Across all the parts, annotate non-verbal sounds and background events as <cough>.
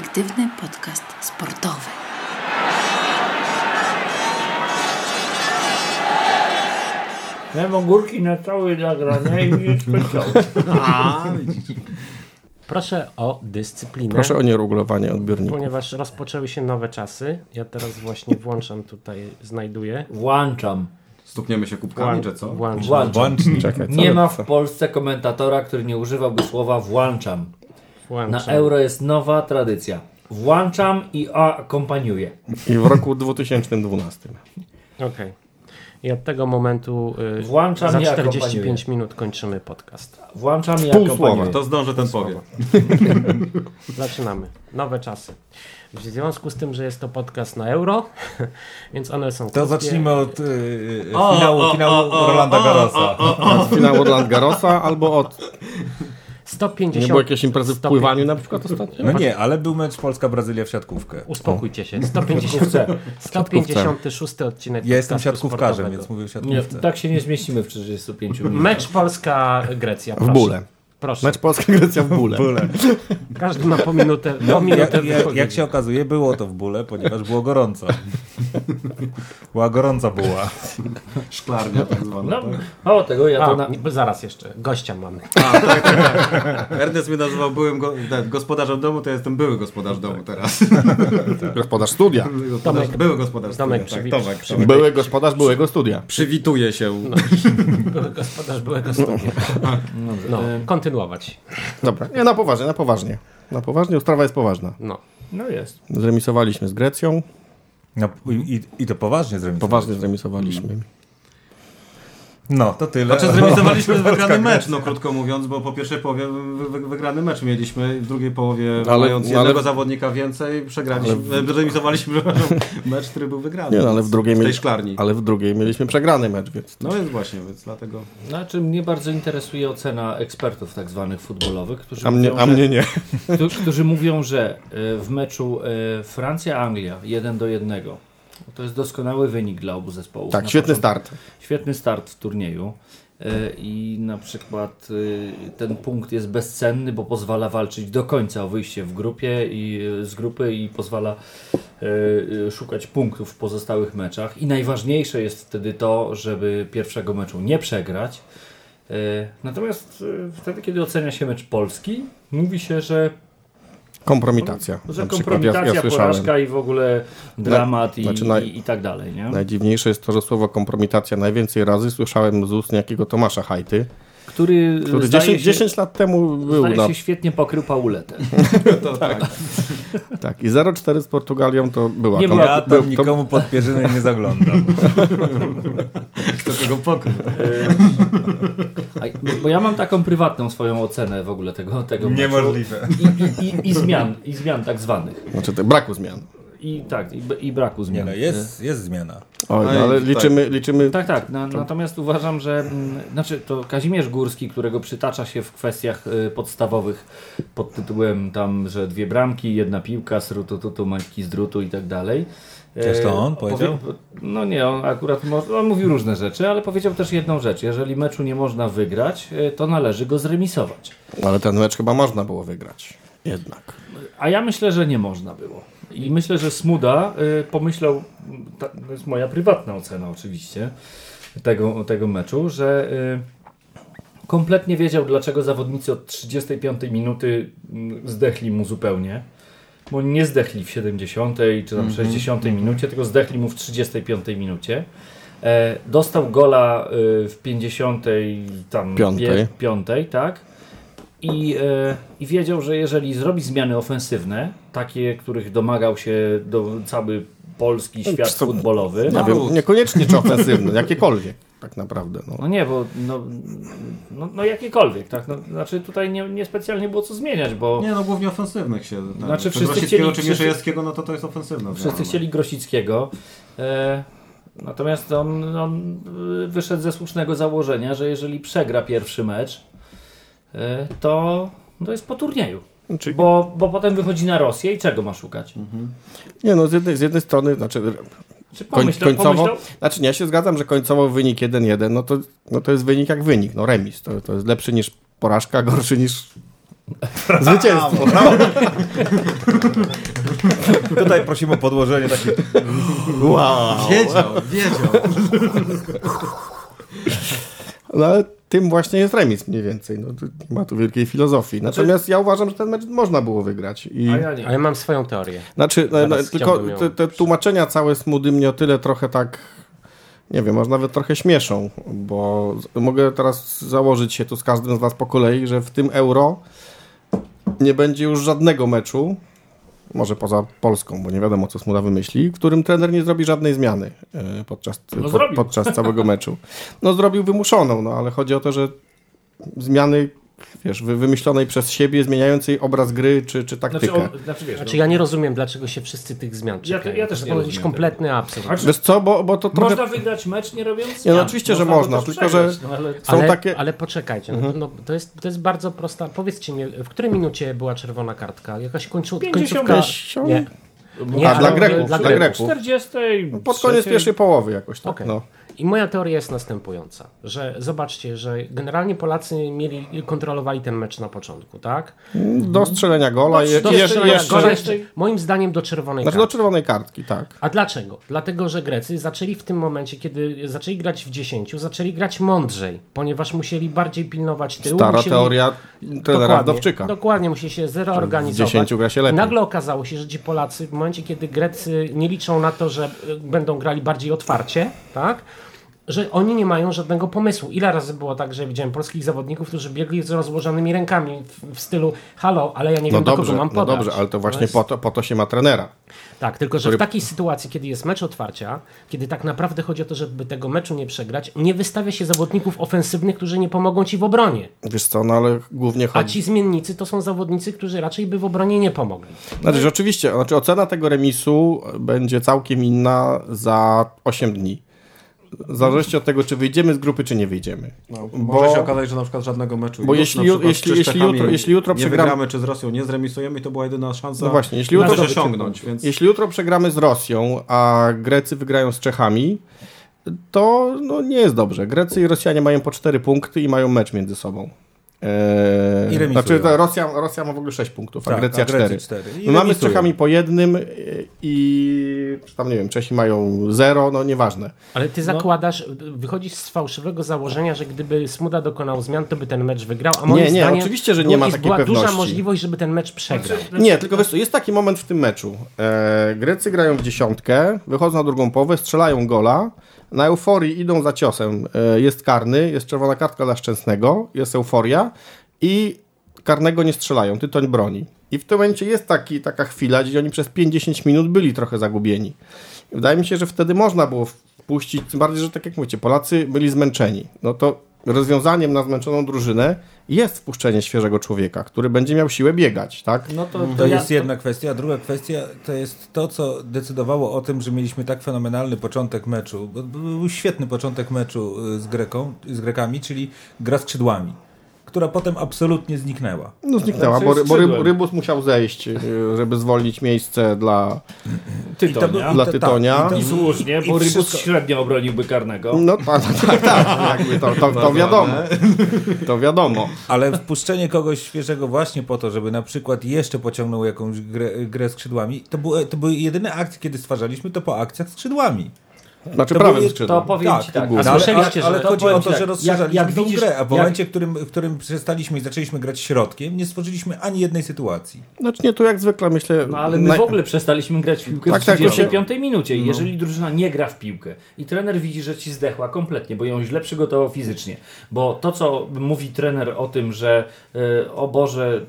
perspektywny podcast sportowy. Miałem ogórki na całe nagrania i. <laughs> Proszę o dyscyplinę. Proszę o nieregulowanie odbiorników. Ponieważ rozpoczęły się nowe czasy. Ja teraz właśnie włączam tutaj, znajduję. Włączam. Stukniemy się kubkami, czy co? Włączam. Włączam. Czekaj, co Nie wy- ma w Polsce komentatora, który nie używałby słowa włączam. Na włączam. euro jest nowa tradycja. Włączam i akompaniuję. I w roku 2012. Okej. I od tego momentu y, Włączam za i 45 akompaniuję. minut kończymy podcast. Włączam i Pół akompaniuję. słowa. To zdąży ten powie. <laughs> Zaczynamy. Nowe czasy. W związku z tym, że jest to podcast na euro, <laughs> więc one są To krótkie. zacznijmy od y, y, finału, finału Rolanda Garrosa. Od finału Roland Garrosa albo od... Nie 150. było jakiejś imprezy w 150 pływaniu na przykład ostatnio? No nie, ale był mecz Polska-Brazylia w siatkówkę. Uspokójcie się. 150, 156 odcinek Ja jestem siatkówkarzem, więc mówię o Nie, siatkówce. tak się nie zmieścimy w 35 minutach. Mecz Polska-Grecja. W Proszę. bóle. Proszę. Mecz Polska-Grecja w bóle. Każdy ma po minutę, po No, minutę jak, jak, wypowiedzi. jak się okazuje, było to w bóle, ponieważ było gorąco. Była gorąca buła. Szklarnia tak zwana. No, tak? mało tego, ja A, to na... zaraz jeszcze. Gościa mamy. <laughs> Ernest mnie nazywał byłym go, tak, gospodarzem domu, to ja jestem były gospodarz domu teraz. <laughs> Gospodarz studia. Gospodarz, były gospodarz Tomek studia, przywi- tak, Tomek, Tomek. Były gospodarz byłego studia. Przywituje się. <laughs> Były gospodarz byłego studia. No, kontynuować. Dobra, nie, na poważnie, na poważnie. Na poważnie, sprawa jest poważna. No. No jest. Zremisowaliśmy z Grecją. No, i, I to poważnie zrobić. Poważnie zremisowaliśmy. No, to tyle. Znaczy zremisowaliśmy <laughs> wygrany mecz, no krótko mówiąc, bo po pierwszej połowie wy, wy, wygrany mecz mieliśmy, w drugiej połowie Ale- mając ale- jednego zawodnika więcej, przegraliśmy, zremisowaliśmy przepraszam, <laughs> mecz, który był wygrany. Nie, no, ale w drugiej, w tej szklarni. ale w drugiej mieliśmy przegrany mecz, więc No więc właśnie, więc dlatego... Znaczy mnie bardzo interesuje ocena ekspertów tak zwanych futbolowych, którzy a mnie, mówią, a że- mnie nie. Którzy, którzy mówią, że e, w meczu e, Francja-Anglia 1 do 1 to jest doskonały wynik dla obu zespołów. Tak, Na świetny start. Świetny start w turnieju. E, I na przykład e, ten punkt jest bezcenny, bo pozwala walczyć do końca o wyjście w grupie i z grupy i pozwala e, e, szukać punktów w pozostałych meczach. I najważniejsze jest wtedy to, żeby pierwszego meczu nie przegrać. E, Natomiast e, wtedy, kiedy ocenia się mecz polski, mówi się, że Kompromitacja. że Na przykład kompromitacja, ja, ja porażka i w ogóle dramat i, znaczy naj- i, i tak dalej, nie? Najdziwniejsze jest to, że słowo kompromitacja najwięcej razy słyszałem z ust niejakiego Tomasza Hajty, Który, który zdaje 10, się, 10 lat temu był zdaje na... się świetnie pokrył Pauletę. <laughs> Tak, i 0-4 z Portugalią to była... Nie była- Ja był- tam nikomu pod pierzynę nie zaglądam. <laughs> Kto kogo pokrył? Bo ja mam taką prywatną swoją ocenę w ogóle tego, tego. Niemożliwe. I, i, i, i, zmian, I zmian tak zwanych. Znaczy, te braku zmian. I tak, i, i braku Nie zmian. no, jest, jest zmiana. Oj, No no, ale tak. liczymy, liczymy Tak, tak. Na, natomiast uważam, że mm, znaczy to Kazimierz Górski, którego przytacza się w kwestiach y, podstawowych pod tytułem tam, że dwie bramki, jedna piłka, srutu, tutu, mańki z drutu i tak dalej. Też to on E, powiedział? powie- No nie, on akurat on mówił różne rzeczy, ale powiedział też jedną rzecz. Jeżeli meczu nie można wygrać, y, to należy go zremisować. Ale ten mecz chyba można było wygrać. Jednak. A ja myślę, że nie można było. I myślę, że Smuda y, pomyślał, ta, to jest moja prywatna ocena oczywiście, tego, tego meczu, że y, kompletnie wiedział, dlaczego zawodnicy od 35 minuty mm, zdechli mu zupełnie. Bo nie zdechli w 70 czy tam 60 minucie, tylko zdechli mu w 35 minucie. E, dostał gola y, w 50 tam Piątej. pie- piątej, tak? I, e, I wiedział, że jeżeli zrobi zmiany ofensywne, takie, których domagał się do, cały polski świat co- futbolowy. Nie No, wiem, niekoniecznie czy ofensywny, <laughs> jakiekolwiek. Tak naprawdę. No. no nie, bo no, no, no jakiekolwiek, tak? No, znaczy tutaj nie, nie specjalnie było co zmieniać, bo Nie no, głównie ofensywnych się... Tak. Znaczy, Czy wszyscy Grosickiego chcieli- czy wszyscy- Mieszejewskiego, no to to jest ofensywne. wszyscy chcieli Grosickiego. E, natomiast on, on wyszedł ze słusznego założenia, że jeżeli przegra pierwszy mecz, to, to jest po turnieju. Czyli, Bo, bo potem wychodzi na Rosję i czego ma szukać? nie no, z jednej, z jednej strony, znaczy Czy koń, pomyślał, końcowo, pomyślał, znaczy ja się zgadzam, że końcowo wynik 1-1, no to, no to jest wynik jak wynik, no remis. To, to jest lepszy niż porażka, <laughs> gorszy niż Zwycięstwo. <laughs> Tutaj prosimy o podłożenie takiej... Wow. Wiedział, wiedział. No ale tym właśnie jest remis mniej więcej. No, nie ma tu wielkiej filozofii. Natomiast ja uważam, że ten mecz można było wygrać. I... A ja nie. A ja mam swoją teorię. Znaczy, no, no, tylko te, te tłumaczenia całe Smudy mnie o tyle trochę tak, nie wiem, może nawet trochę śmieszą, bo mogę teraz założyć się tu z każdym z Was po kolei, że w tym euro nie będzie już żadnego meczu, może poza Polską, bo nie wiadomo co Smuda wymyśli, w którym trener nie zrobi żadnej zmiany e, podczas, No po, podczas całego meczu. No zrobił wymuszoną, no ale chodzi o to, że zmiany wiesz, wy- wymyślonej przez siebie, zmieniającej obraz gry czy, czy taktykę. Znaczy, on, znaczy wiesz, Znaczy no, ja nie rozumiem, dlaczego się wszyscy tych zmian Ja- czekają. ja też to rozumiem kompletny absurd. Znaczy, Wiesz co, bo, bo to trochę... Można wygrać mecz nie robiąc Nie, no zmian. oczywiście, że go można, tylko że- No, ale... Są ale, takie- ale poczekajcie, no, to- no, to, jest, to jest bardzo prosta. Powiedzcie mi, w której minucie była czerwona kartka? Jakaś końcu, 50. końcówka? Nie. Nie, A, dla Greków, dla Greków. Greków. 40. Pod koniec pierwszej połowy jakoś tak. Okej. No. I moja teoria jest następująca, że zobaczcie, że generalnie Polacy mieli, kontrolowali ten mecz na początku, tak? Do strzelenia gola i, Do jeszcze, strzelenia jeszcze, gola. jeszcze, moim zdaniem do czerwonej Znaczy do kartki. czerwonej kartki, tak. A dlaczego? Dlatego, że Grecy zaczęli w tym momencie, kiedy zaczęli grać w 10, zaczęli grać mądrzej, ponieważ musieli bardziej pilnować tyłu. Stara musieli... teoria trenera Dokładnie, Wdowczyka. Dokładnie, musi się zreorganizować. w 10 gra się lepiej. Nagle okazało się, że ci Polacy w momencie, kiedy Grecy nie liczą na to, że będą grali bardziej otwarcie, tak? Że oni nie mają żadnego pomysłu. Ile razy było tak, że widziałem polskich zawodników, którzy biegli z rozłożonymi rękami w, w stylu halo, ale ja nie No wiem, do dobrze, kogo mam no podać. dobrze, ale to właśnie jest- po, to, po to się ma trenera. tak, tylko że który- w takiej sytuacji, kiedy jest mecz otwarcia, kiedy tak naprawdę chodzi o to, żeby tego meczu nie przegrać, nie wystawia się zawodników ofensywnych, którzy nie pomogą ci w obronie. Wiesz co, no ale głównie A chodzi... ci zmiennicy to są zawodnicy, którzy raczej by w obronie nie pomogli. Znaczy, że oczywiście, znaczy ocena tego remisu będzie całkiem inna za 8 dni. W zależności od tego, czy wyjdziemy z grupy, czy nie wyjdziemy. No, Bo- Może się okazać, że na przykład żadnego meczu. Bo jeśli ju- jeśli- jeśli jutro- jeśli jutro nie przegramy- wygramy, czy z Rosją nie zremisujemy, to była jedyna szansa No właśnie, jeśli jutro- osiągnąć. Więc... Jeśli jutro przegramy z Rosją, a Grecy wygrają z Czechami, to no, nie jest dobrze. Grecy i Rosjanie mają po 4 punkty i mają mecz między sobą. Eee, I remisują. znaczy, Rosja, Rosja ma w ogóle 6 punktów, a Tak, Grecja a Grecy 4. cztery. I My mamy z. Czechami po jednym i- i czy tam nie wiem, Czesi mają 0, no nieważne. Ale ty zakładasz, wychodzisz z fałszywego założenia, że gdyby Smuda dokonał zmian, to by ten mecz wygrał, a moim Nie, nie, zdaniem oczywiście, że nie ma jest- takiej była duża pewności. możliwość, żeby ten mecz przegrał. Nie, tylko wiesz co, jest taki moment w tym meczu. E, Grecy grają w dziesiątkę, wychodzą na drugą połowę, strzelają gola, na euforii idą za ciosem. E, jest karny, jest czerwona kartka dla Szczęsnego, jest euforia i karnego nie strzelają, Tytoń broni. I w tym momencie jest taki, taka chwila, gdzie oni przez 5-10 minut byli trochę zagubieni. Wydaje mi się, że wtedy można było wpuścić, tym bardziej, że tak jak mówicie, Polacy byli zmęczeni. No to rozwiązaniem na zmęczoną drużynę jest wpuszczenie świeżego człowieka, który będzie miał siłę biegać, tak? No to, To ja- jest jedna kwestia, a druga kwestia to jest to, co decydowało o tym, że mieliśmy tak fenomenalny początek meczu. Bo był świetny początek meczu y, z, Greką, z Grekami, czyli gra skrzydłami, która potem absolutnie zniknęła. No zniknęła, Znaczy, bo, bo ryb. Rybus musiał zejść, y, żeby zwolnić miejsce dla, Tytonia. dla Tytonia. i to- I słusznie, I bo Rybus wszystko- średnio obroniłby karnego. No tak, tak, tak, jakby to, to, to wiadomo. To wiadomo. Ale wpuszczenie kogoś świeżego właśnie po to, żeby na przykład jeszcze pociągnął jakąś grę, grę skrzydłami, to były, to były jedyne akcje, kiedy stwarzaliśmy to po akcjach skrzydłami. Znaczy To prawym skrzydłem. To powiem ci tak. A No, ale, słyszeliście, ale, ale że- chodzi o to, tak, że jak- rozszerzaliśmy jak tą widzisz- grę, a w jak- momencie, w którym, w którym przestaliśmy i zaczęliśmy grać środkiem, nie stworzyliśmy ani jednej sytuacji. Znaczy nie, tu jak zwykle myślę... No ale my naj- w ogóle przestaliśmy grać w piłkę Tak, w tak, to się- 35 minucie. I Jeżeli drużyna nie gra w piłkę i trener widzi, że ci zdechła kompletnie, bo ją źle przygotował fizycznie, bo to, co mówi trener o tym, że y, o Boże,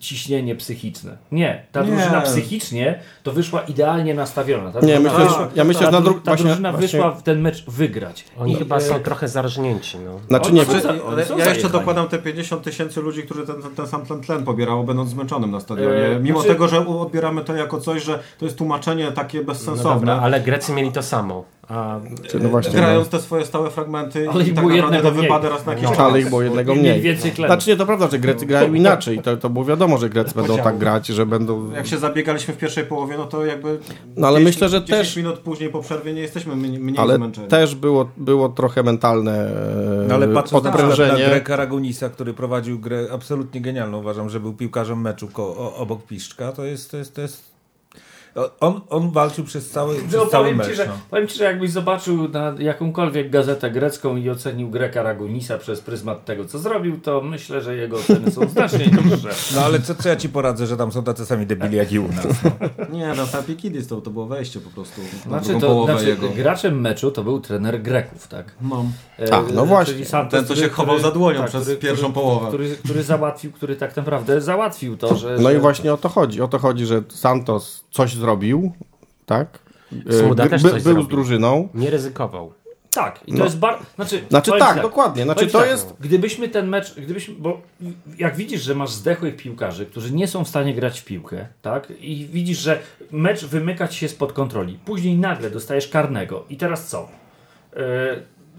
ciśnienie psychiczne. Nie, ta Nie. drużyna psychicznie to wyszła idealnie nastawiona. Ta Nie, drużyna myślę, wyszła- ja myślę, ta, że na dru- ta właśnie- drużyna właśnie- wyszła w ten mecz wygrać. Oni I, chyba e, są trochę zarżnięci. No. Znaczy nie, wy- za- ja jeszcze dokładam te 50 tysięcy ludzi, którzy ten, ten, ten sam tlen, tlen pobierało, będąc zmęczonym na stadionie. E, Mimo znaczy- tego, że odbieramy to jako coś, że to jest tłumaczenie takie No bezsensowne. dobra, ale Grecy mieli to samo. A, Czy no właśnie, Grając te swoje stałe fragmenty Ale i tak naprawdę to wypada raz na jakiś No. czas. ale ich było jednego mniej. więcej tlenu. Znaczy nie, to prawda, że Grecy grają inaczej. To, to było wiadomo, że Grecy będą tak grać, że będą... Jak się zabiegaliśmy w pierwszej połowie, no to jakby. No ale 10 myślę, że 10 też- minut później po przerwie nie jesteśmy mniej, mniej Ale zmęczeni. też było, było trochę mentalne No, ale e, patrząc na. Greka Ragunisa, który prowadził grę absolutnie genialną, uważam, że był piłkarzem meczu ko- obok Piszczka, to jest, to jest, to jest... On, on walczył przez cały, przez No, cały powiem, mecz. ci, że, no. powiem Ci, że jakbyś zobaczył na jakąkolwiek gazetę grecką i ocenił Greka Ragunisa przez pryzmat tego, co zrobił, to myślę, że jego oceny są znacznie <laughs> niższe. no ale co, co ja ci poradzę, że tam są tacy sami debili jak i u nas. <laughs> Nie, no Tapikidis to, to było wejście po prostu na Znaczy, to, znaczy jego. graczem meczu to był trener Greków, tak? No. E, A, no właśnie. Santos, Ten, co się chował za dłonią przez pierwszą połowę. Który, który załatwił, który tak naprawdę załatwił to, że... No że... i właśnie o to chodzi. O to chodzi, że Santos coś zrobił, tak? E, Smuda też by, coś był zrobił. z drużyną. nie ryzykował. Tak, i to No. jest bardzo... Znaczy, Znaczy ci tak, dokładnie. Znaczy to tak, jest... Gdybyśmy ten mecz, gdybyśmy, bo jak widzisz, że masz zdechłych piłkarzy, którzy nie są w stanie grać w piłkę, tak? I widzisz, że mecz wymyka ci się spod kontroli. Później nagle dostajesz karnego. I teraz co? Yy,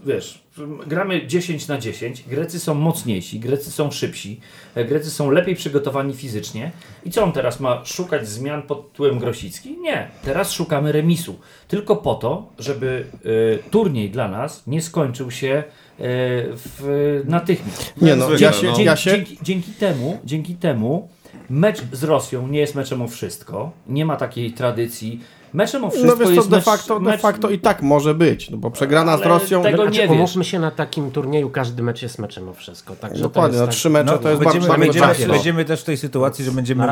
wiesz, gramy 10 na 10. Grecy są mocniejsi, Grecy są szybsi, e, Grecy są lepiej przygotowani fizycznie. I co on teraz ma szukać zmian pod tytułem Grosicki? Nie. Teraz szukamy remisu. Tylko po to, żeby e, turniej dla nas nie skończył się e, w, natychmiast. Nie no, Zwykle, ja się, Dzięki, ja się, dzięki, dzięki temu, dzięki temu mecz z Rosją nie jest meczem o wszystko. Nie ma takiej tradycji. Meczem o wszystko no wiesz co, jest de mecz, facto, de mecz, facto i tak może być, no bo przegrana z Ale Rosją... tego Znaczy, nie umówmy się na takim turnieju, każdy mecz jest meczem o wszystko. Także Dokładnie, to no jest trzy mecze No, to jest będziemy, bardzo, będziemy, bardzo będziemy, też w tej sytuacji, że będziemy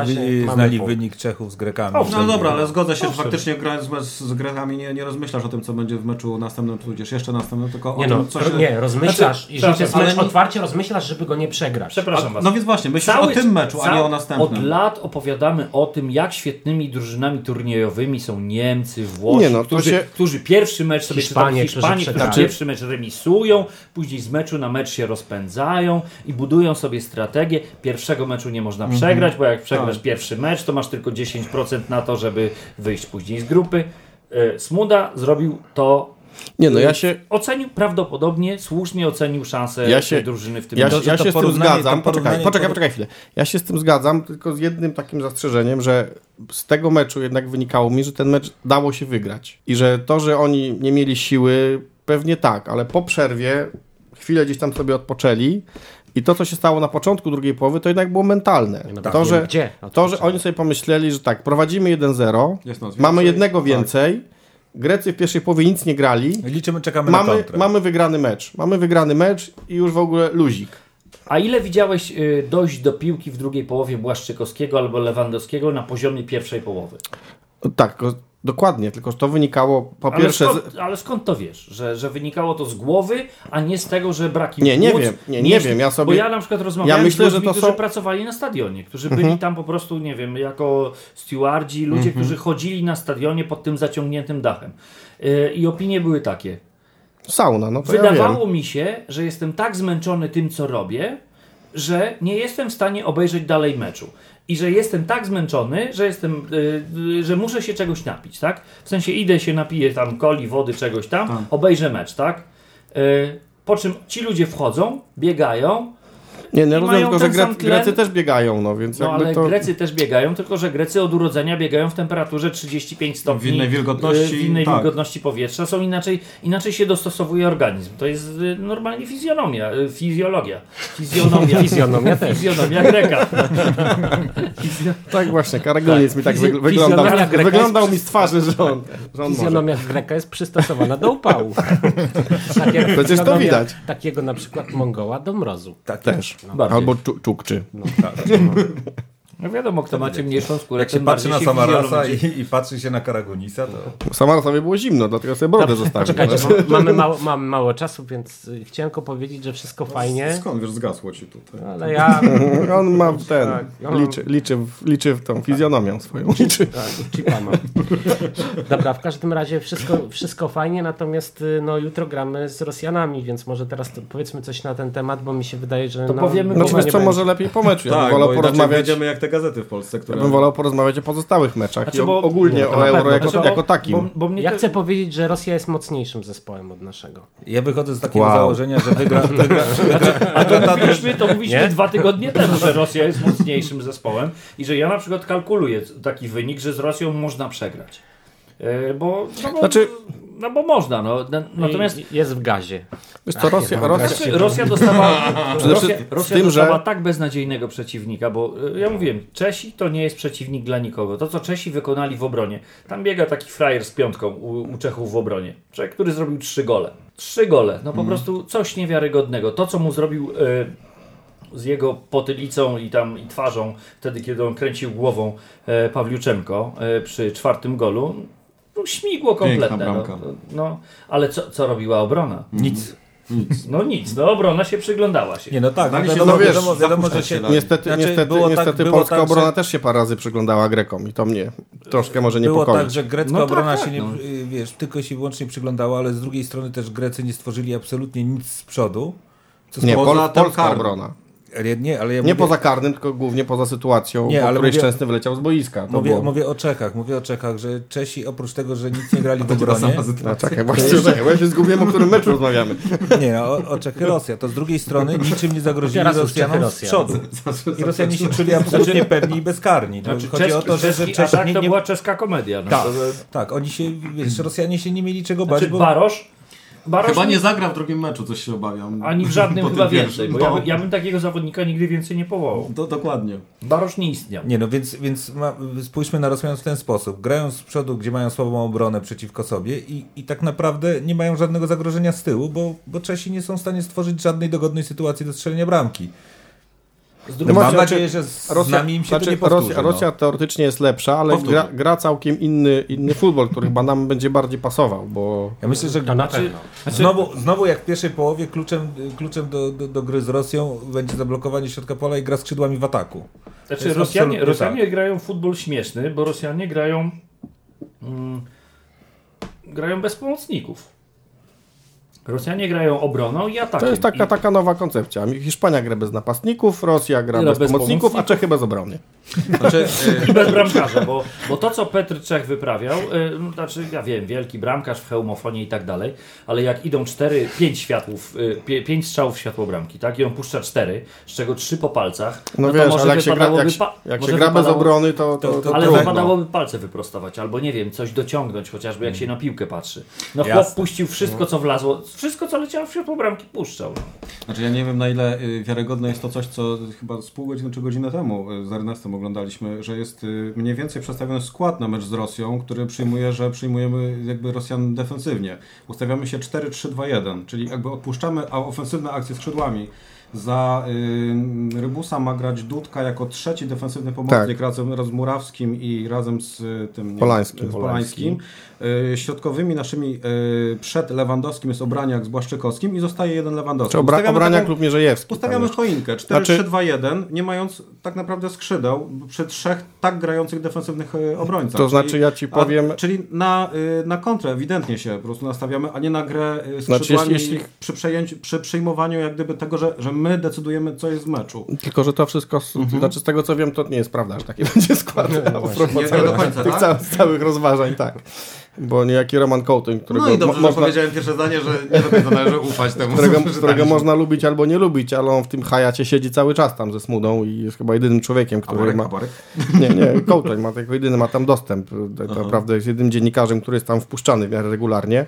znali punkt. wynik Czechów z Grekami. Owszem, No dobra, ale zgodzę się, że faktycznie grając mecz z Grekami nie, nie rozmyślasz o tym, co będzie w meczu następnym, tudzież jeszcze następnym, tylko Nie o no, tym, co się... nie, rozmyślasz. Znaczy, Jeżeli to jest mecz nie- otwarcie, rozmyślasz, żeby go nie przegrać. Przepraszam was. No więc właśnie, myślisz o tym meczu, a nie o Od następnym. lat opowiadamy o tym, jak świetnymi drużynami turniejowymi są Niemcy, Włosi, Nie no, którzy, się- którzy pierwszy mecz sobie Hiszpanie, Hiszpanie, którzy którzy przegrali. pierwszy mecz remisują, później z meczu na mecz się rozpędzają i budują sobie strategię. Pierwszego meczu nie można Mhm. przegrać, bo jak przegrasz Tak. pierwszy mecz, to masz tylko 10% na to, żeby wyjść później z grupy. E, Smuda zrobił to. Nie no, ja się, Ocenił prawdopodobnie, słusznie ocenił szansę Ja się- tej drużyny w tym ja, ja to się z tym zgadzam. to Poczekaj, poczekaj, poczekaj chwilę. Ja się z tym zgadzam, tylko z jednym takim zastrzeżeniem, że z tego meczu jednak wynikało mi, że ten mecz dało się wygrać. I że to, że oni nie mieli siły, pewnie tak, ale po przerwie chwilę gdzieś tam sobie odpoczęli i to, co się stało na początku drugiej połowy, to jednak było mentalne. No to, tak, że, gdzie? to, że oni sobie pomyśleli, że tak, prowadzimy 1-0, Jest nas mamy więcej. jednego Tak. Grecy w pierwszej połowie nic nie grali, Liczymy, czekamy na mamy, kontrę. mamy wygrany mecz. Mamy wygrany mecz i już w ogóle luzik. A ile widziałeś y, dojść do piłki w drugiej połowie Błaszczykowskiego albo Lewandowskiego na poziomie pierwszej połowy? Tak, dokładnie, tylko że to wynikało po Ale pierwsze... skąd, Z... ale skąd to wiesz? Że, że wynikało to z głowy, a nie z tego, że braki Nie, nie płuc? wiem, nie, nie wiem, ja sobie- Bo ja na przykład rozmawiałem Ja myślę, z ludźmi, którzy Mhm. pracowali na stadionie, którzy byli tam po prostu, nie wiem, jako stewardzi, ludzie, którzy chodzili na stadionie pod tym zaciągniętym dachem. Y, I opinie były takie. Sauna, no to ja. Wydawało mi się, że jestem tak zmęczony tym, co robię, że nie jestem w stanie obejrzeć dalej meczu. I że jestem tak zmęczony, że jestem, y, y, że muszę się czegoś napić, tak? W sensie idę się napiję tam coli, wody, czegoś tam, Tak. obejrzę mecz, tak? Y, po czym ci ludzie wchodzą, biegają, Nie, nie I rozumiem mają tylko, że ten sam Gre- tlen. Grecy też biegają, no więc no ale to... Grecy też biegają, tylko że Grecy od urodzenia biegają w temperaturze 35 stopni. W innej wilgotności, y, W innej tak. wilgotności powietrza. Są inaczej, inaczej się dostosowuje organizm. To jest y, normalnie fizjonomia, y, fizjologia. Fizjonomia. <laughs> Fizjonomia też. Fizjonomia Greka. Fizjo... <laughs> Tak właśnie, Karagoniec mi tak wygl- wyglądał, fizjonomia Greka wyglądał jest mi z twarzy, że on, że on może. Fizjonomia Greka jest przystosowana do upału. tak Przecież to fizjonomia widać. Takiego na przykład Mongoła do mrozu. Tak, Też. Bardziej. Albo czu- czukczy. No <laughs> wiadomo, kto ma ciemniejszą skórę, Jak się patrzy na się Samarasa i, i patrzy się na Karagunisa, to... Samarasowi było zimno, dlatego sobie brodę zostawił. Czekajcie, bo mamy mało, mamy mało czasu, więc y, chciałem tylko powiedzieć, że wszystko fajnie, Skąd wiesz, zgasło ci tutaj. ale ja <laughs> On ma ten, Tak, mam- liczy, liczy, w- liczy w tą fizjonomią swoją. Liczy. tak, chipa mam. Dobra, w każdym razie wszystko, wszystko fajnie, natomiast y, no, jutro gramy z Rosjanami, więc może teraz to powiedzmy coś na ten temat, bo mi się wydaje, że To no, powiemy, Znaczy wiesz nie co, będzie. może lepiej po meczu. Ja Tak, inaczej porozmawiać. jak te gazety w Polsce, które... Ja bym wolał porozmawiać o pozostałych meczach Znaczy, bo- ogólnie nie, o euro pewno. jako, Znaczy, bo- jako takim. Bo, bo mnie Ja to- chcę powiedzieć, że Rosja jest mocniejszym zespołem od naszego. Ja wychodzę z takiego Wow. założenia, że wygra, <laughs> wygra, A to mówiliśmy, to mówiliśmy Nie? dwa tygodnie temu, że Rosja jest mocniejszym zespołem i że ja na przykład kalkuluję taki wynik, że z Rosją można przegrać. E, Bo, no bo, Znaczy- no bo można, no. Na- Natomiast Jest w gazie. Wiesz co, Rosja, Rosja, Znaczy, Rosja dostała, <laughs> Przede Rosja, wszystkim z Rosja tym, dostała że- tak beznadziejnego przeciwnika, bo e, ja mówiłem, Czesi to nie jest przeciwnik dla nikogo. To, co Czesi wykonali w obronie. Tam biega taki frajer z piątką u, u Czechów w obronie. Czech, który zrobił trzy gole. Trzy gole. No po prostu coś niewiarygodnego. To, co mu zrobił e, z jego potylicą i tam i twarzą, wtedy kiedy on kręcił głową e, Pawliuczenko e, przy czwartym golu, no, śmigło kompletne. No, bramka. no, ale co, co robiła obrona? Nic. No nic, no obrona się przyglądała się. Nie, no tak, no wiadomo, no wiesz, wiadomo, wiadomo, że się... niestety, Znaczy, niestety, było tak- niestety było polska tak, obrona że- też się parę razy przyglądała Grekom i to mnie troszkę może Było niepokoić. tak, że grecka No tak, obrona tak, się nie, no. y, wiesz, tylko się wyłącznie przyglądała, ale z drugiej strony też Grecy nie stworzyli absolutnie nic z przodu. Co Nie, pol, polska obrona. Nie, ale ja Nie mówię, poza karnym, tylko głównie poza sytuacją, Nie, po ale której mówię- Szczęsny wyleciał z boiska. To Mówię, było... mówię o Czechach, mówię o Czechach, że Czesi oprócz tego, że nic nie grali <laughs> w obronie. No, czekaj, właśnie, czekaj, bo <laughs> ja się zgubiłem, o którym meczu rozmawiamy. <laughs> nie, no, o, o Czechy Rosja, to z drugiej strony niczym nie zagrozili Rosjanom Czechy z Rosja. przodu. I Rosjanie się czuli absolutnie pewni i bezkarni. To Znaczy, chodzi czeski, o to, że, że Czesi atak nie, to nie, była czeska komedia. No, tak, to, tak, oni się, wiesz, Rosjanie się nie mieli czego bać, znaczy bo Barosz, Barosz Chyba nie zagra w drugim meczu, coś się obawiam. ani w żadnym <laughs> chyba więcej, bo ja, No. by- ja bym takiego zawodnika nigdy więcej nie powołał. To dokładnie. Barosz nie istniał. Nie, no więc, więc ma, spójrzmy na Rosjan w ten sposób. Grają z przodu, gdzie mają słabą obronę przeciwko sobie i, i tak naprawdę nie mają żadnego zagrożenia z tyłu, bo, bo Czesi nie są w stanie stworzyć żadnej dogodnej sytuacji do strzelenia bramki. Z No drugiej mam właśnie, nadzieję, że z Rosja, nami im się znaczy, to nie powtórzy. Rosja, Rosja teoretycznie jest lepsza, ale gra, gra całkiem inny, inny futbol, który chyba nam będzie bardziej pasował, bo Ja myślę, że na Znaczy- pewno. znowu, znowu jak w pierwszej połowie kluczem, kluczem do, do, do gry z Rosją będzie zablokowanie środka pola i gra skrzydłami w ataku. Znaczy Rosjanie, absolutnie Rosjanie grają w futbol śmieszny, bo Rosjanie grają mm, grają bez pomocników. Rosjanie grają obroną i atakiem. to jest taka, I, taka nowa koncepcja. Hiszpania gra bez napastników, Rosja gra bez, bez pomocników, a pomocników. Czechy bez obrony. Znaczy, <laughs> I bez bramkarza, bo, bo to co Petr Czech wyprawiał, y, no, znaczy ja wiem, wielki bramkarz w hełmofonie i tak dalej, ale jak idą cztery, pięć światłów, y, pie, pięć strzałów w światło bramki, tak? I on puszcza cztery, z czego trzy po palcach, No, to wiesz, może ale jak się gra, wypadałoby jak, się- pa- jak może się gra bez obrony, to, to, to- to Ale trudno. wypadałoby palce wyprostować, albo nie wiem, coś dociągnąć, chociażby jak się na piłkę patrzy. No chłop Jasne. puścił wszystko, co wlazło, wszystko, co leciało w światło bramki, puszczał. Znaczy ja nie wiem na ile y, wiarygodne jest to coś, co chyba z pół godziny czy godzinę temu y, z Ernestem oglądaliśmy, że jest y, mniej więcej przedstawiony skład na mecz z Rosją, który przyjmuje, że przyjmujemy jakby Rosjan defensywnie. Ustawiamy się 4-3-2-1, czyli jakby odpuszczamy ofensywne akcje skrzydłami. Za y, Rybusa ma grać Dudka jako trzeci defensywny pomocnik razem, razem z Murawskim i razem z y, tym nie, Polańskim. Z Polańskim. Y, środkowymi naszymi y, przed Lewandowskim jest Obraniak z Błaszczykowskim i zostaje jeden Lewandowski. Czy obra, Obraniak taką- lub Mierzejewski. Ustawiamy choinkę Znaczy- 4-3-2-1, nie mając tak naprawdę skrzydeł przy trzech tak grających defensywnych e, obrońcach. To znaczy, ja ci powiem- A, czyli na, y, na kontrę ewidentnie się po prostu nastawiamy, a nie na grę y, Znaczy, skrzydłami jeśli- jeśli- przy, przejęciu, przy przyjmowaniu jak gdyby tego, że, że my decydujemy co jest w meczu. Tylko, że to wszystko, z, znaczy z tego co wiem, to nie jest prawda, że taki <laughs> będzie skład. a propos Nie- nie całych- do końca, tych tak? całych, całych rozważań, tak. Bo niejaki Roman Kołtoń, którego, No i dobrze, mo- że powiedziałem pierwsze zdanie, że nie do końca należy ufać temu, którego, którego można lubić albo nie lubić, ale on w tym hajacie siedzi cały czas tam ze Smudą i jest chyba jedynym człowiekiem, który Aborek, ma... aborek. <laughs> Nie, nie, Kołtoń ma tylko jedyny, ma tam dostęp. Tak naprawdę jest jedynym dziennikarzem, który jest tam wpuszczany w miarę regularnie.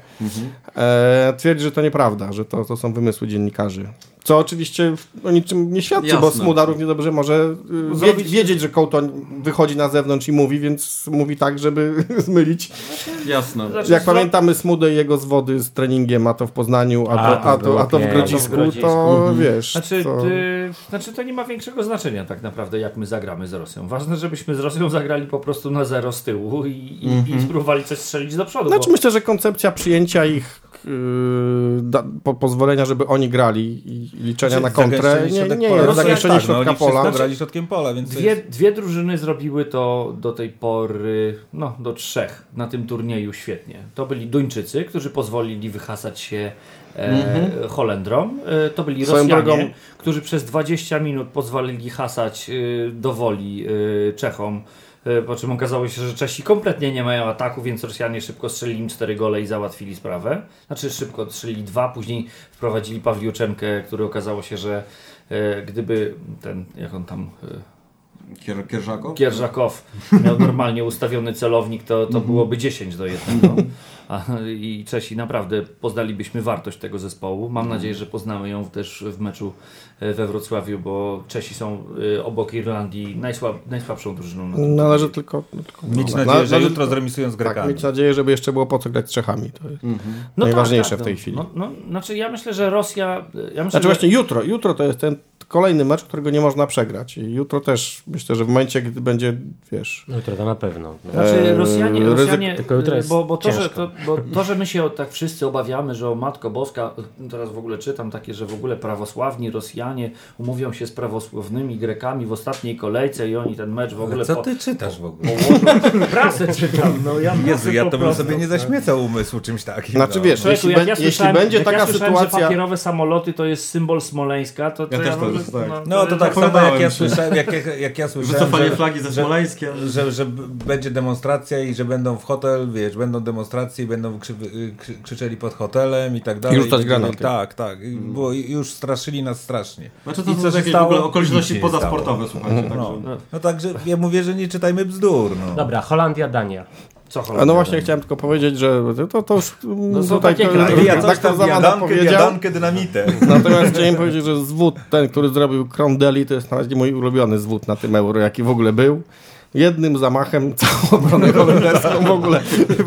E, twierdzi, że to nieprawda, że to, to są wymysły dziennikarzy. Co oczywiście o niczym nie świadczy, bo Jasne. Smuda równie dobrze może y, wie, wiedzieć, że Kołtoń wychodzi na zewnątrz i mówi, więc mówi tak, żeby <laughs> zmylić. Jasne. Znaczy, Jak pamiętamy Smudę i jego zwody z treningiem, a to w Poznaniu, a, A, to, a, było to, a to w. Grodzisku, to w Grodzisku. to wiesz... Znaczy, to... y, znaczy, to nie ma większego znaczenia tak naprawdę, jak my zagramy z Rosją. Ważne, żebyśmy z Rosją zagrali po prostu na zero z tyłu i, i, i spróbowali coś strzelić do przodu. Znaczy bo... myślę, że koncepcja przyjęcia ich da, po, pozwolenia, żeby oni grali i liczenia na kontrę nie, nie pola. Rosja- zagęszczenie tak, no, środka wszystko pola. grali środkiem pola, więc Dwie, jest... dwie drużyny zrobiły to do tej pory, no do trzech na tym turnieju świetnie. To byli Duńczycy, którzy pozwolili wyhasać się e, Holendrom. E, to byli Swoją Rosjanie, drogą- którzy przez 20 minut pozwolili hasać e, do woli e, Czechom. E, Po czym okazało się, że Czesi kompletnie nie mają ataku, więc Rosjanie szybko strzelili im 4 gole i załatwili sprawę. Znaczy szybko strzelili dwa, później wprowadzili Pawliuczenkę, który okazało się, że e, gdyby ten, jak on tam, e, Kier, Kierżako? Kierżakow miał normalnie ustawiony celownik, to, to byłoby 10 do 1. A, I Czesi naprawdę poznalibyśmy wartość tego zespołu. Mam nadzieję, że poznamy ją też w meczu e, we Wrocławiu, bo Czesi są e, obok Irlandii najsłab, najsłabszą drużyną. Na tym Należy tylko... tylko Mieć no, nadzieję, że należy- jutro zremisują z Tak, Grekami. mieć nadzieję, żeby jeszcze było po co grać z Czechami. To jest No najważniejsze tak, w tej no. chwili. No, no, znaczy ja myślę, że Rosja... Ja myślę, Znaczy że... właśnie jutro, jutro to jest ten kolejny mecz, którego nie można przegrać. I jutro też myślę, że w momencie, gdy będzie, wiesz... No to, to na pewno. No. Znaczy Rosjanie, Rosjanie tylko jutro jest bo, bo, to, że, ciężko. to, bo to, że my się tak wszyscy obawiamy, że o Matko Boska, teraz w ogóle czytam takie, że w ogóle prawosławni Rosjanie umówią się z prawosławnymi Grekami w ostatniej kolejce i oni ten mecz w ogóle Ale co po- ty czytasz w ogóle? położą. Prasę czytam, no ja Jezu, ja to bym sobie nie zaśmiecał umysłu czymś takim. Znaczy no. wiesz, Człowieku, jeśli, ja jeśli będzie jak taka ja słyszałem, że sytuacja... papierowe samoloty to jest symbol Smoleńska, to, to Ja też to ogóle- jest tak. No to tak samo jak ja się. słyszałem, jak, jak, jak ja słyszałem, Wycofanie że, flagi ze że- Smoleńskiem. że, że b- będzie demonstracja i że będą w hotel, wiesz, będą demonstracje będą krzy, krzy, krzyczeli pod hotelem i tak dalej. I rzucać tak granaty. Tak, tak. I Było, i już straszyli nas strasznie. Znaczy I to co są się jakieś w stało? ogóle Nic okoliczności pozasportowe, słuchajcie. No, Także. no także ja mówię, że nie czytajmy bzdur. No. Dobra, Holandia, Dania. Co A cholera? no właśnie chciałem tylko powiedzieć, że to, to już No są tutaj takie to- to- Ja coś redaktor tam wiadankę, powiedział. wiadankę, dynamitę. Natomiast chciałem powiedzieć, że zwód ten, który zrobił Krondeli, to jest nawet mój ulubiony zwód na tym euro, jaki w ogóle był. Jednym zamachem <laughs> całą obronę holenderską w ogóle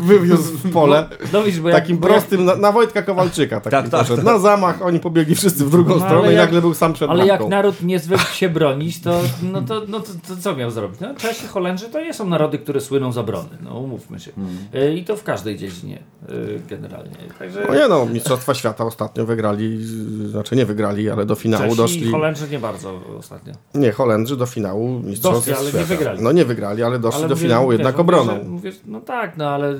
wywiózł w pole. No jak, Takim bo jak- prostym, na, na Wojtka Kowalczyka. Taki Tak, tak, poszedł. tak. Na zamach, oni pobiegli wszyscy w drugą No, stronę i jak- nagle był sam przed Ale jak naród nie zwykł się bronić, to, no to, no to, to co miał zrobić? No, Czesi, Holendrzy to nie są narody, które słyną z obrony. No umówmy się. Y, I to w każdej dziedzinie y, generalnie. Także No nie no, Mistrzostwa Świata ostatnio wygrali, znaczy nie wygrali, ale do finału Czesi doszli. i Holendrzy nie bardzo ostatnio. Nie, Holendrzy do finału Mistrzostw Doszli, ale nie Świata. wygrali. No nie wygrali, ale doszli Ale do mówię, finału wiesz, jednak mówię, obroną. Że, mówię, no tak, no ale...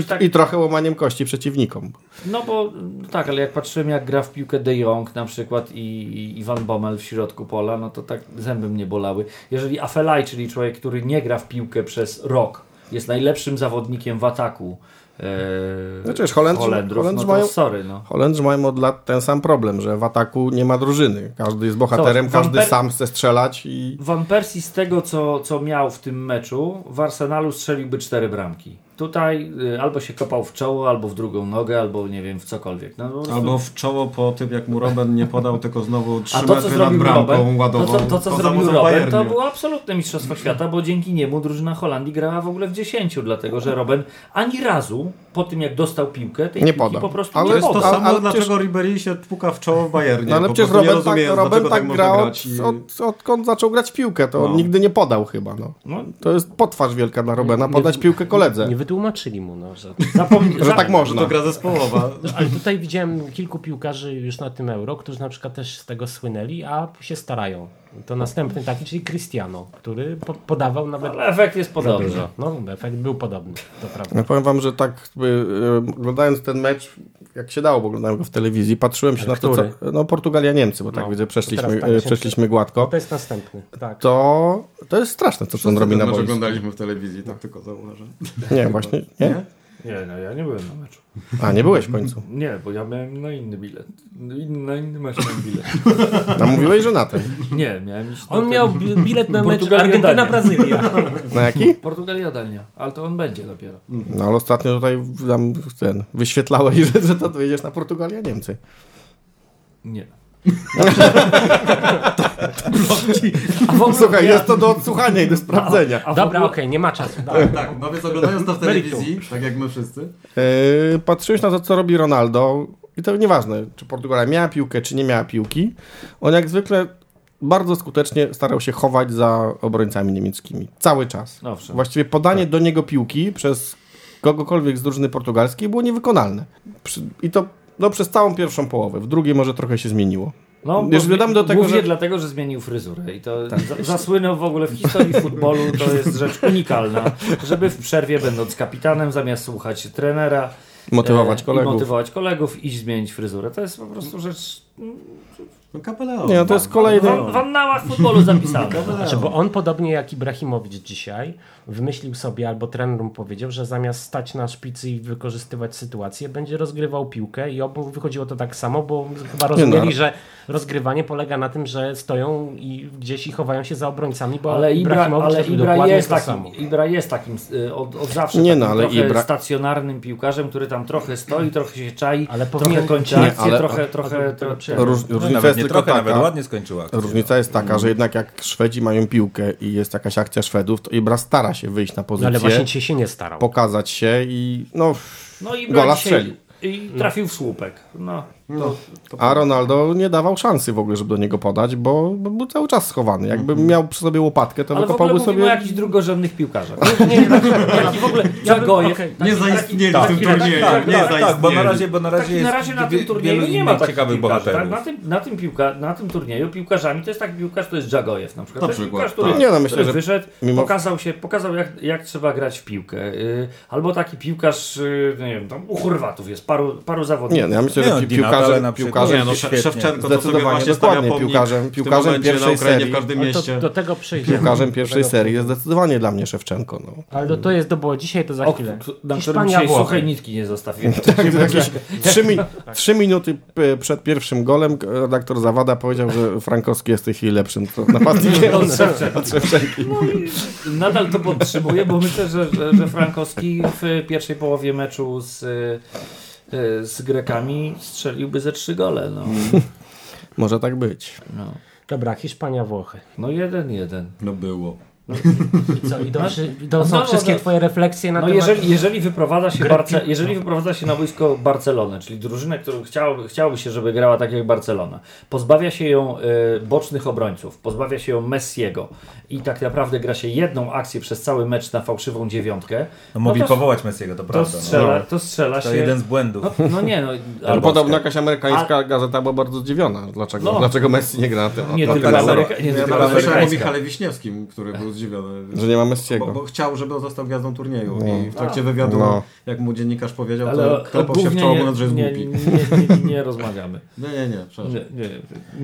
I, tak, I trochę łamaniem kości przeciwnikom. No bo tak, ale jak patrzyłem jak gra w piłkę De Jong na przykład i, i Iwan Bommel w środku pola, no to tak zęby mnie bolały. Jeżeli Afelaj, czyli człowiek, który nie gra w piłkę przez rok, jest najlepszym zawodnikiem w ataku e, Znaczy, wiesz, Holendrzy- Holendrów, Holendrzy no mają- sorry, no. Holendrzy mają od lat ten sam problem, że w ataku nie ma drużyny. Każdy jest bohaterem, każdy Van sam chce strzelać i Van Persie z tego, co, co miał w tym meczu, w Arsenalu strzeliłby cztery bramki. Tutaj y, albo się kopał w czoło, albo w drugą nogę, albo nie wiem, w cokolwiek. No, prostu- Albo w czoło po tym, jak mu Robben nie podał, tylko znowu 3 A to, metry nad bramką to, ładową. co, to, co zrobił Robben, to było absolutne Mistrzostwo Świata, bo dzięki niemu drużyna Holandii grała w ogóle w 10, dlatego że Robben ani razu po tym, jak dostał piłkę, tej Nie piłki podał. po prostu Ale To nie jest to podał. ale- samo, ale dlaczego przecież- Ribéry się puka w czoło w Bayernie. No ale Po przecież nie tak, dlaczego tak można gra od, grać i- od, odkąd zaczął grać w piłkę. To on No. nigdy nie podał chyba. No. No, To jest potwarz wielka dla Robena, Nie- podać piłkę koledze. Nie wytłumaczyli mu, no, że... <laughs> zapomnij, Że tak można. To gra zespołowa. <laughs> Ale tutaj widziałem kilku piłkarzy już na tym euro, którzy na przykład też z tego słynęli, a się starają. To następny taki, czyli Cristiano, który po podawał nawet Ale efekt jest podobny. dużo. No, efekt był podobny, to prawda. Ja powiem wam, że tak e, oglądając ten mecz, jak się dało, bo oglądałem go w telewizji, patrzyłem się Ale na to, który? co... No Portugalia-Niemcy, bo tak No, widzę, to przeszliśmy, teraz tak e, się- przeszliśmy gładko. To jest następny, tak. To, to jest straszne, to co on robi na Mecz boisku. oglądaliśmy w telewizji, tak tylko zauważę. Nie, właśnie, nie? Nie, no ja nie byłem na meczu. A, nie byłeś w końcu. Nie, bo ja miałem na inny bilet. Na inny, na inny mecz miałem bilet. A mówiłeś, że na ten. Nie, miałem iść On ten- miał bi- bilet na mecz Argentyna-Brazylia. <laughs> Na jaki? Portugalia, Dania, ale to on będzie dopiero. No ale ostatnio tutaj tam ten, wyświetlałeś, <laughs> że, że to jedziesz na Portugalię, Niemcy. Nie. <laughs> A w ogóle, Słuchaj, jest to do odsłuchania i do sprawdzenia. A w Dobra, ogóle- okej, nie ma czasu. Dalej. Tak, no więc oglądając to w telewizji, tak jak my wszyscy, Yy, patrzyłeś na to, co robi Ronaldo i to nieważne, czy Portugalia miała piłkę, czy nie miała piłki. On jak zwykle bardzo skutecznie starał się chować za obrońcami niemieckimi. Cały czas. Owszem. Właściwie podanie do niego piłki przez kogokolwiek z drużyny portugalskiej było niewykonalne. I to no, przez całą pierwszą połowę. W drugiej może trochę się zmieniło. No, Już bo- dodam do tego, głównie że- dlatego, że zmienił fryzurę i to za, zasłynął w ogóle w historii futbolu, to jest rzecz <laughs> unikalna, żeby w przerwie będąc kapitanem, zamiast słuchać trenera, Motywować e, kolegów. I motywować kolegów, iść zmienić fryzurę. To jest po prostu rzecz... No kapeleo. Nie, no to jest kolejny... W, w futbolu zapisane. <laughs> Znaczy, bo on podobnie jak Ibrahimowicz dzisiaj wymyślił sobie, albo trener mu powiedział, że zamiast stać na szpicy i wykorzystywać sytuację, będzie rozgrywał piłkę i obu wychodziło to tak samo, bo chyba rozumieli, no. że rozgrywanie polega na tym, że stoją i gdzieś i chowają się za obrońcami, bo Ale Ibra, ale Ibra, dokładnie jest takim, samo. Ibra jest takim od, od zawsze Nie takim no, ale trochę Ibra- stacjonarnym piłkarzem, który tam trochę stoi, trochę się czai, Ale trochę powinien- kończy Nie, akcję, ale- trochę, trochę, trochę, Róż, No, różnica nawet jest tylko trochę, nawet taka, ładnie skończyła. akcję. różnica jest taka, że jednak jak Szwedzi mają piłkę i jest jakaś akcja Szwedów, to Ibra stara się wyjść na No, pozycję, ale właśnie dzisiaj się nie starał. pokazać się i no... No Ibra Gola strzelił. I trafił w słupek. No, to, A Ronaldo nie dawał szansy w ogóle, żeby do niego podać, bo, bo był cały czas schowany. Jakby miał przy sobie łopatkę, to ale w ogóle wykopałby sobie... o jakichś drugorzędnych piłkarzach. Nie, nie, nie, taki w ogóle... Jagojew. okej, Nie taki- zaistnieli taki- w tym turnieju. Tak, nie tak, tak, bo na zaistnieli. razie, bo na razie Tak, jest na razie na tym turnieju nie ma ciekawych bohaterów. Tak? Na, tym, na, tym piłka, na tym turnieju piłkarzami to jest taki piłkarz, to jest Jagojew na przykład. Na przykład, piłkarz, który, tak. Nie no, myślę, który że wyszedł, mimo- pokazał się, pokazał jak, jak trzeba grać w piłkę. Yy, albo taki piłkarz, yy, nie wiem, tam u Chorwatów jest paru, paru Nie, zawodników. no ja myślę, Nie, że no, pi- Di Natale piłkarze, piłkarze Nie, no Świetnie. Szewczenko to sobie Zdecydowanie, właśnie stawia dokładnie, piłkarzem- piłkarzem pierwszej Ukrainie, serii. w każdym Ale to, mieście. do tego przejdziemy. piłkarzem pierwszej serii jest zdecydowanie dla mnie Szewczenko. No. Ale to, to jest, to było dzisiaj, to za O, chwilę. na którym Hiszpania, dzisiaj suchej nitki nie zostawiłem. <laughs> Jakieś <laughs> trzy, mi trzy minuty przed pierwszym golem redaktor Zawada powiedział, że Frankowski jest w tej chwili lepszym napastnikiem <laughs> Od Szewczenki. No nadal to podtrzymuję, bo myślę, że, że, że Frankowski w pierwszej połowie meczu z, z Grekami strzeliłby ze trzy gole. No, <laughs> Może tak być. no. Dobra, Hiszpania, Włochy. no jeden, jeden. No było. I co, idą, przy- idą są No, no, wszystkie no. twoje refleksje na No temat... jeżeli, jeżeli, wyprowadza się Barce, jeżeli wyprowadza się na boisko Barcelonę, czyli drużynę, którą chciałoby, chciałoby się, żeby grała tak jak Barcelona, pozbawia się ją y, bocznych obrońców, pozbawia się ją Messiego i tak naprawdę gra się jedną akcję przez cały mecz na fałszywą dziewiątkę, No, mogli to- powołać Messiego, to to prawda. strzela, no. to strzela To się... jeden z błędów. No, no nie, no... Ale albo- podobno jakaś amerykańska gazeta była bardzo zdziwiona. Dlaczego, No. dlaczego Messi nie gra na tym? Nie na tylko Ameryka, nie Ja tylko nawet słyszałem o amerykańska. Michale Wiśniewskim, który był zdziwiony. Że nie ma Bo, Messiego. bo chciał, żeby on został gwiazdą turnieju. No. I w trakcie wywiadu, No. jak mu dziennikarz powiedział, Ale to klepał się w czoło, nie, mówiąc, że jest nie, głupi. nie, nie, nie rozmawiamy. <laughs> Nie, nie, nie, przepraszam. Nie, nie,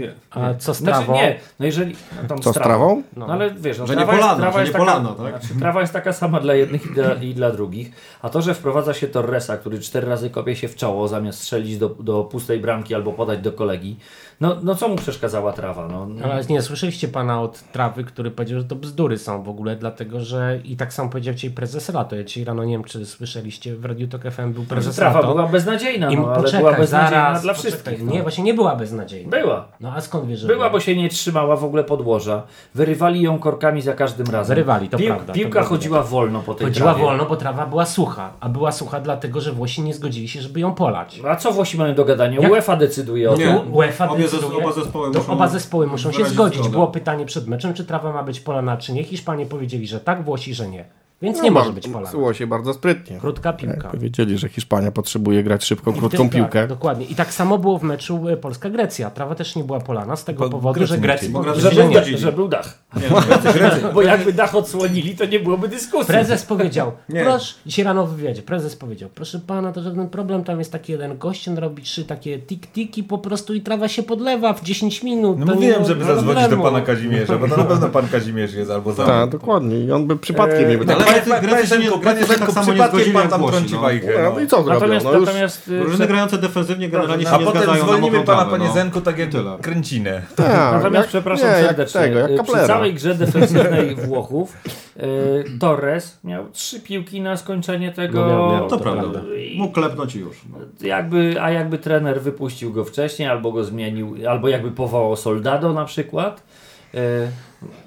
nie. A co z Znaczy, trawą? nie, no jeżeli... No tam Co z trawą? No, ale wiesz, no, Że nie trawa jest, trawa że jest nie taka, tak? Znaczy, <laughs> trawa jest taka sama dla jednych i dla, i dla drugich, a to, że wprowadza się Torresa, który cztery razy kopie się w czoło, zamiast strzelić do, do pustej bramki albo podać do kolegi, no, no co mu przeszkadzała trawa? No, no. Ale nie, słyszeliście pana od trawy, który powiedział, że to bzdury są w ogóle, dlatego że i tak samo powiedział dzisiaj prezes Lato. Ja dzisiaj rano nie wiem, czy słyszeliście, w Radiu Tok FM był prezes trawa Lato. była beznadziejna, I no, ale poczekaj, była beznadziejna zaraz, dla poczekaj. wszystkich. No. Nie, właśnie nie była beznadziejna. Była. No a skąd wiesz, że Była, bo się nie trzymała w ogóle podłoża. Wyrywali ją korkami za każdym razem. Wyrywali, to prawda, to Piłka prawda. chodziła wolno po tej Chodziła trawie. wolno, bo trawa była sucha, a była sucha dlatego, że Włosi nie zgodzili się, żeby ją polać. A co Włosi mają do gadania? Jak- UEFA decyduje o tym. UEFA Obie oba zespoły muszą oba zespoły muszą się zgodzić. zgodę. Było pytanie przed meczem, czy trawa ma być polana, czy nie. Hiszpanie powiedzieli, że tak, Włosi, że nie. Więc nie może być polana. Było się bardzo sprytnie. Krótka piłka. Powiedzieli, że Hiszpania potrzebuje grać szybką, krótką Tak, piłkę. dokładnie. I tak samo było w meczu e, Polska-Grecja. Trawa też nie była polana z tego Bo powodu, Grecy że nie Grecy chcieli. Bo Że że był, nie. dach, że był dach. Nie, no, <laughs> Bo jakby dach odsłonili, to nie byłoby dyskusji. Prezes powiedział, <laughs> Nie. proszę, dzisiaj rano w wywiadzie, prezes powiedział, proszę pana, to żaden problem, tam jest taki jeden gość, on robi trzy takie tik-tiki po prostu i trawa się podlewa w 10 minut. No nie mówiłem, żeby zadzwonić do pana Kazimierza, bo to na pewno pan Kazimierz jest albo za. Tak, dokładnie. I on by przypadkiem nie by ale tak... Grecy- Grecy się nie- Zenku, Grecy się Zenku, tak samo nie zgodzili pan jak tam Włosi, no. No No. i co zrobią? Natomiast, No już... natomiast Drużyny grające defensywnie generalnie się A nie potem zgadzają na zwolnimy mokrą pana, trawę, panie no. Zenku, tak jak Tyle. kręcinę. Tak, Natomiast przepraszam serdecznie, y, przy całej grze defensywnej <laughs> Włochów y, Torres miał trzy piłki na skończenie tego. No To To prawda. Mógł klepnąć i już. No. Jakby, a jakby trener wypuścił go wcześniej, albo go zmienił, albo jakby powołał Soldado na przykład.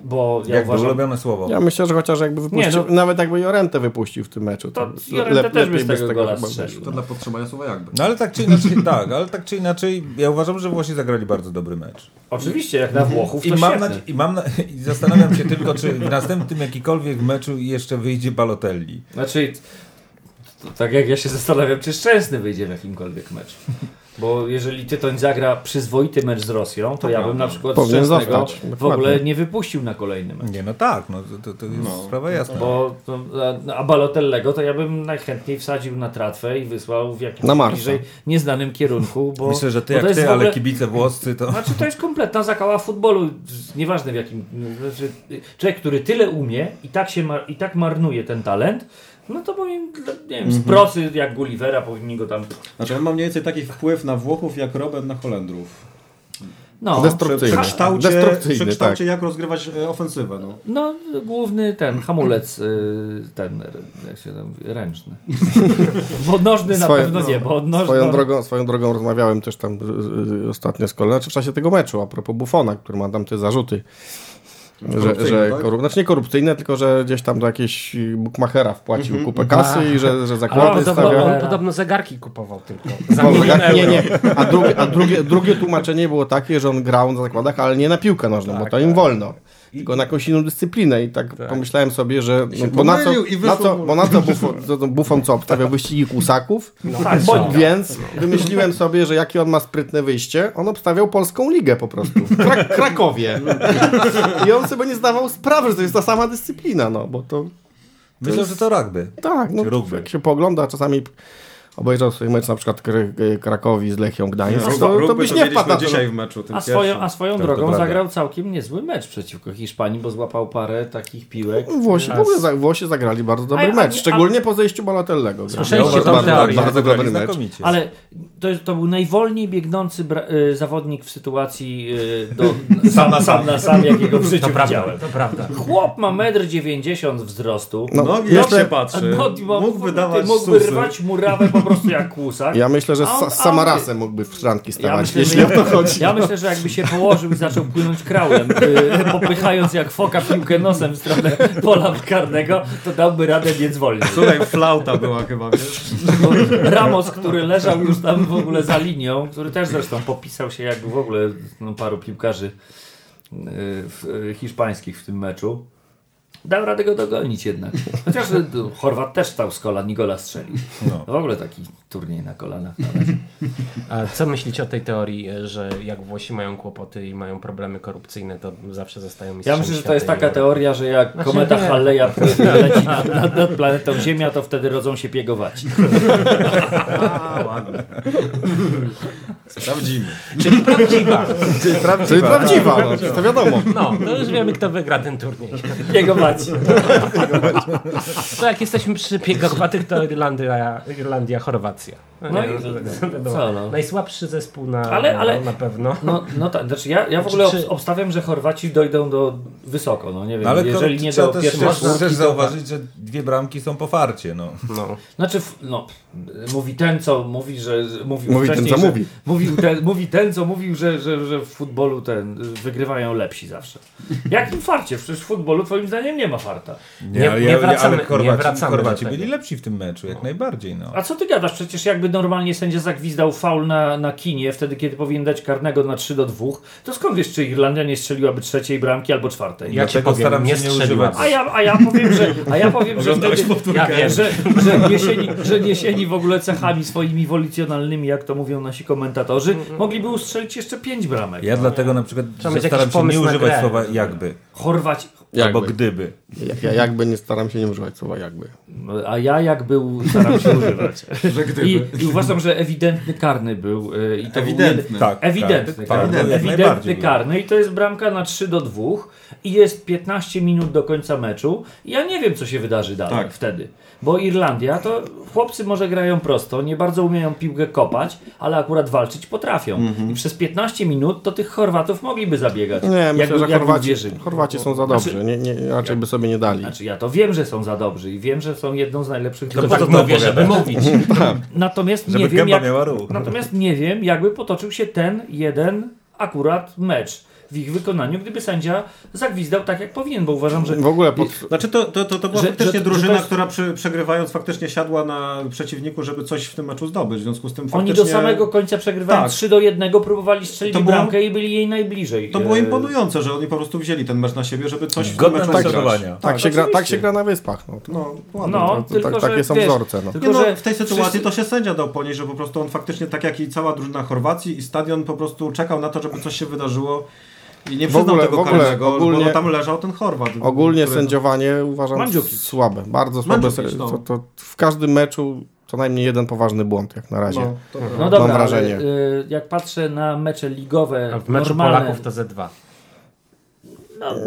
Bo ja Jak to uważam, ulubione słowo. Ja myślę, że chociaż jakby wypuścił, Nie, no- nawet jakby Jorentę wypuścił w tym meczu, to, To Llorente też by z tego gola strzelił. To dla podtrzymania słowa jakby. No ale tak czy inaczej, <laughs> tak, ale tak czy inaczej, ja uważam, że Włosi zagrali bardzo dobry mecz. Oczywiście, jak na Włochów to I mam, nadzie- i mam na, <laughs> i zastanawiam się tylko, czy w następnym jakikolwiek meczu jeszcze wyjdzie Balotelli. Znaczy, to, tak jak ja się zastanawiam, czy Szczęsny wyjdzie w jakimkolwiek meczu. Bo jeżeli Tytoń zagra przyzwoity mecz z Rosją, to ja bym na przykład Powinien Szczęsnego zostać, w ogóle nie wypuścił na kolejny mecz. Nie, no tak, no, to, to jest sprawa jasna. Bo to, a- a Balotellego to ja bym najchętniej wsadził na tratwę i wysłał w jakimś bliżej nieznanym kierunku. Bo, Myślę, że ty bo jak ty, ogóle, ale kibice włoscy to... Znaczy to jest kompletna zakała futbolu, nieważne w jakim. Znaczy, człowiek, który tyle umie i tak, się mar, i tak marnuje ten talent, no to powinien, nie wiem, z procy jak Gullivera powinni go tam. Znaczy on ma mniej więcej taki wpływ na Włochów jak Robert na Holendrów. No, Destrukcyjny. Przekształcie, Destrukcyjny, przekształcie tak. jak rozgrywać e, ofensywę. No. no główny ten hamulec, y, ten, jak się tam mówi, ręczny. <laughs> Bo nożny na Swoje- pewno nie, bo nożny. Swoją drogą, swoją drogą rozmawiałem też tam y, y, ostatnio z kolegą, znaczy w czasie tego meczu, a propos Buffona, który ma tam te zarzuty. Że, że tak? korup... Znaczy nie korupcyjne, tylko że gdzieś tam do jakiegoś bookmachera wpłacił kupę kasy i że, że Ale zakłady podobno, stawia. on podobno zegarki kupował tylko. <laughs> Za milion nie, nie. A, drugie, a drugie, drugie tłumaczenie było takie, że on grał na zakładach, ale nie na piłkę nożną, bo to im wolno. Tylko na jakąś inną dyscyplinę i tak, pomyślałem sobie, że no, bo, na co, i na co, bo na co Buffon, to, to Buffon co, obstawiał wyścigi kłusaków? tak, Bo, bo- więc wymyśliłem sobie, że jakie on ma sprytne wyjście, on obstawiał polską ligę po prostu. W Krak- Krakowie. I on sobie nie zdawał sprawy, że to jest ta sama dyscyplina, no bo to Myślę, że to rugby. tak, no, rugby. jak się pogląda, czasami obejrzał sobie mecz na przykład Kr- Krakowi z Lechią Gdańsk, Rugby- to, to rugby byś to nie wpadł na to. dzisiaj w meczu. Tym A swoją, a swoją Tak, to drogą zagrał całkiem niezły mecz przeciwko Hiszpanii, bo złapał parę takich piłek. Włosi, w ogóle za- Włosi zagrali bardzo dobry A- a- mecz, a- szczególnie po zejściu Balotellego. Słyszeliście Bardzo- tą bardzo, teorię? bardzo dobry mecz. Ale to, to był najwolniej biegnący bra- y, zawodnik w sytuacji y, do, <laughs> sam, na sam na sam, jakiego w życiu To prawda, widziałem. to prawda. Chłop ma 1,90 m wzrostu. No, Nogi jeszcze- patrzy. Nogi ma- Mógł wydawać mógłby rwać murawę po prostu jak kłusak. Ja myślę, że on- z Samarasem mógłby w szranki Ja stawać, myślę, jeśli że, o to chodzi. ja myślę, że jakby się położył i zaczął płynąć kraulem, y, <laughs> popychając jak foka piłkę nosem w stronę pola karnego, to dałby radę biec wolniej. Słuchaj, flauta była chyba, wiesz? Bo Ramos, który leżał już tam w ogóle za linią, który też zresztą popisał się jakby w ogóle no, paru piłkarzy y, y, hiszpańskich w tym meczu. Dał radę go dogonić jednak. <laughs> Chociaż y, Chorwat też stał z kolan i gola strzelił. No. W ogóle taki turniej na kolanach. na. A co myślicie o tej teorii, że jak Włosi mają kłopoty i mają problemy korupcyjne, to zawsze zostają Ja mistrzami myślę, że to jest i taka Europy? teoria, że jak Znaczy, kometa nie. Halleja <laughs> leci nad, nad, nad planetą Ziemia, to wtedy rodzą się piegowaci. <laughs> A, ładnie. Sprawdzimy. Czyli prawdziwa. Czyli prawdziwa, no, to wiadomo. No, to już wiemy, kto wygra ten turniej. Piegowaci. To jak jesteśmy przy piegowatych, to Irlandia, Irlandia Chorwacja. No nie, i- to- to- to- co no? Najsłabszy zespół na, Ale- ale- na pewno. No, no tak, znaczy ja, ja w ogóle Czy- czy- obstawiam, że Chorwaci dojdą do wysoko, no nie wiem, No, ale jeżeli to, nie do też, szóstki, też to- zauważyć, że dwie bramki są po farcie. No. No. Znaczy, no, mówi ten, co mówi, że mówił Mówi ten, wcześniej, co że, mówi. Mówił ten, mówi ten, co mówił, że, że, że w futbolu ten wygrywają lepsi zawsze. Jakim farcie? Przecież w futbolu twoim zdaniem nie ma farta. Nie- ale, nie wracamy- ale Chorwaci, nie wracamy Chorwaci byli lepsi w tym meczu, jak najbardziej. No. A co ty gadasz? Przecież jakby normalnie sędzia zagwizdał faul na, na kinie, wtedy kiedy powinien dać karnego na 3 do 2, to skąd wiesz, czy Irlandia nie strzeliłaby trzeciej bramki albo czwartej? Ja ci Dlatego powiem, staram nie się nie strzeliła. używać. A ja, a ja powiem, że, a ja powiem, że, wtedy, Ja wiem. że, że, niesieni, że niesieni w ogóle cechami swoimi wolicjonalnymi, jak to mówią nasi komentatorzy, mogliby ustrzelić jeszcze pięć bramek. Ja dlatego na przykład Trzeba że staram się nie używać grę. słowa jakby, Chorwaci, albo Jakby. gdyby. Ja, ja jakby nie staram się nie używać słowa jakby. a ja jak był, staram się używać. <laughs> Że gdyby. I, I uważam, że ewidentny karny był. y, I to Był Ewidentny. jeden, Tak, ewidentny, tak, karny, tak, jak ewidentny był. karny i to jest bramka na 3 do 2 i jest 15 minut do końca meczu i ja nie wiem co się wydarzy dalej Tak. wtedy, bo Irlandia to chłopcy może grają prosto, nie bardzo umieją piłkę kopać, ale akurat walczyć potrafią Mhm. i przez 15 minut to tych Chorwatów mogliby zabiegać. Nie, myślę, jakby, że Chorwaci. Chorwaci są za Znaczy- dobrzy, nie, nie, raczej by sobie nie dali. Znaczy ja to wiem, że są za dobrzy i wiem, że są jedną z najlepszych co Tak to mówię, żeby mówić. <laughs> Natomiast Żeby nie wiem, jak, natomiast nie wiem, jakby potoczył się ten jeden akurat mecz. W ich wykonaniu, gdyby sędzia zagwizdał tak, jak powinien, bo uważam, że... W ogóle pod, Znaczy to, to, to, to była Że- faktycznie że- drużyna, to jest- która przy, przegrywając faktycznie siadła na przeciwniku, żeby coś w tym meczu zdobyć. W związku z tym Oni faktycznie... do samego końca przegrywają Tak. 3 do 1, próbowali strzelić To było- bramkę i byli jej najbliżej. To było E, imponujące, że oni po prostu wzięli ten mecz na siebie, żeby coś w tym Godne meczu naśladowania. zagrać. tak, się gra, tak się gra na wyspach. No, to, No, ładnie. No, to, tylko, tak, że, takie są wiesz, wzorce. No. Tylko, no, że w tej sytuacji wszyscy- to się sędzia dał ponieść, że po prostu on faktycznie, tak jak i cała drużyna Chorwacji i stadion po prostu czekał na to, żeby coś się wydarzyło i nie przyznał ogóle- tego ogóle karnego, ogólnie- bo tam leżał ten Chorwat. Ogólnie który- sędziowanie uważam Mandzukic. słabe, bardzo słabe. Mandzukic, no. To, to w każdym meczu co najmniej jeden poważny błąd jak na razie. No, to prawda. No dobra, wrażenie. ale, y, jak patrzę na mecze ligowe, A w meczu normalne, Polaków to ze dwa.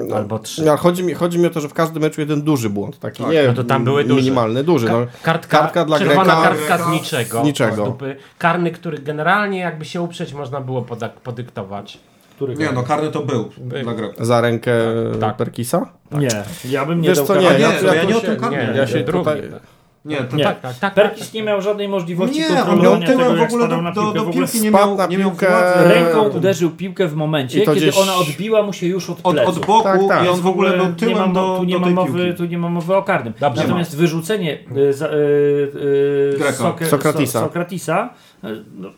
no, Albo trzy. No, chodzi, mi, chodzi mi o to, że w każdym meczu jeden duży błąd, taki nie no to tam były minimalny, duży. Ka- No. kartka, kartka dla czerwona Greka- kartka z niczego. z niczego. Karny, który generalnie jakby się uprzeć można było podyktować. Który Nie, no karny to był dla Greków. Za rękę Tak. Perkisa? Nie, ja bym nie Wiesz dał co, nie, Nie, ja, no ja, ja nie o tym karnym. Nie, ja się drugi. tutaj... Nie, to Nie. Tak, tak, tak. Perkis tak, nie miał żadnej możliwości Nie, on kontrolowania miał tyłem tego, w jak ogóle do, na do, piłkę. do w ogóle piłki nie miał, na nie miał piłkę władzy. ręką uderzył piłkę w momencie, kiedy gdzieś- ona odbiła mu się już od od, pleców. od boku Tak, tak. i on w ogóle był nie ma, tyłem do, tu, nie do ma tej mowy, piłki. tu nie ma mowy o karnym. Dobrze. Natomiast wyrzucenie y, za, y, y, Sokratisa. Sokratisa y, no,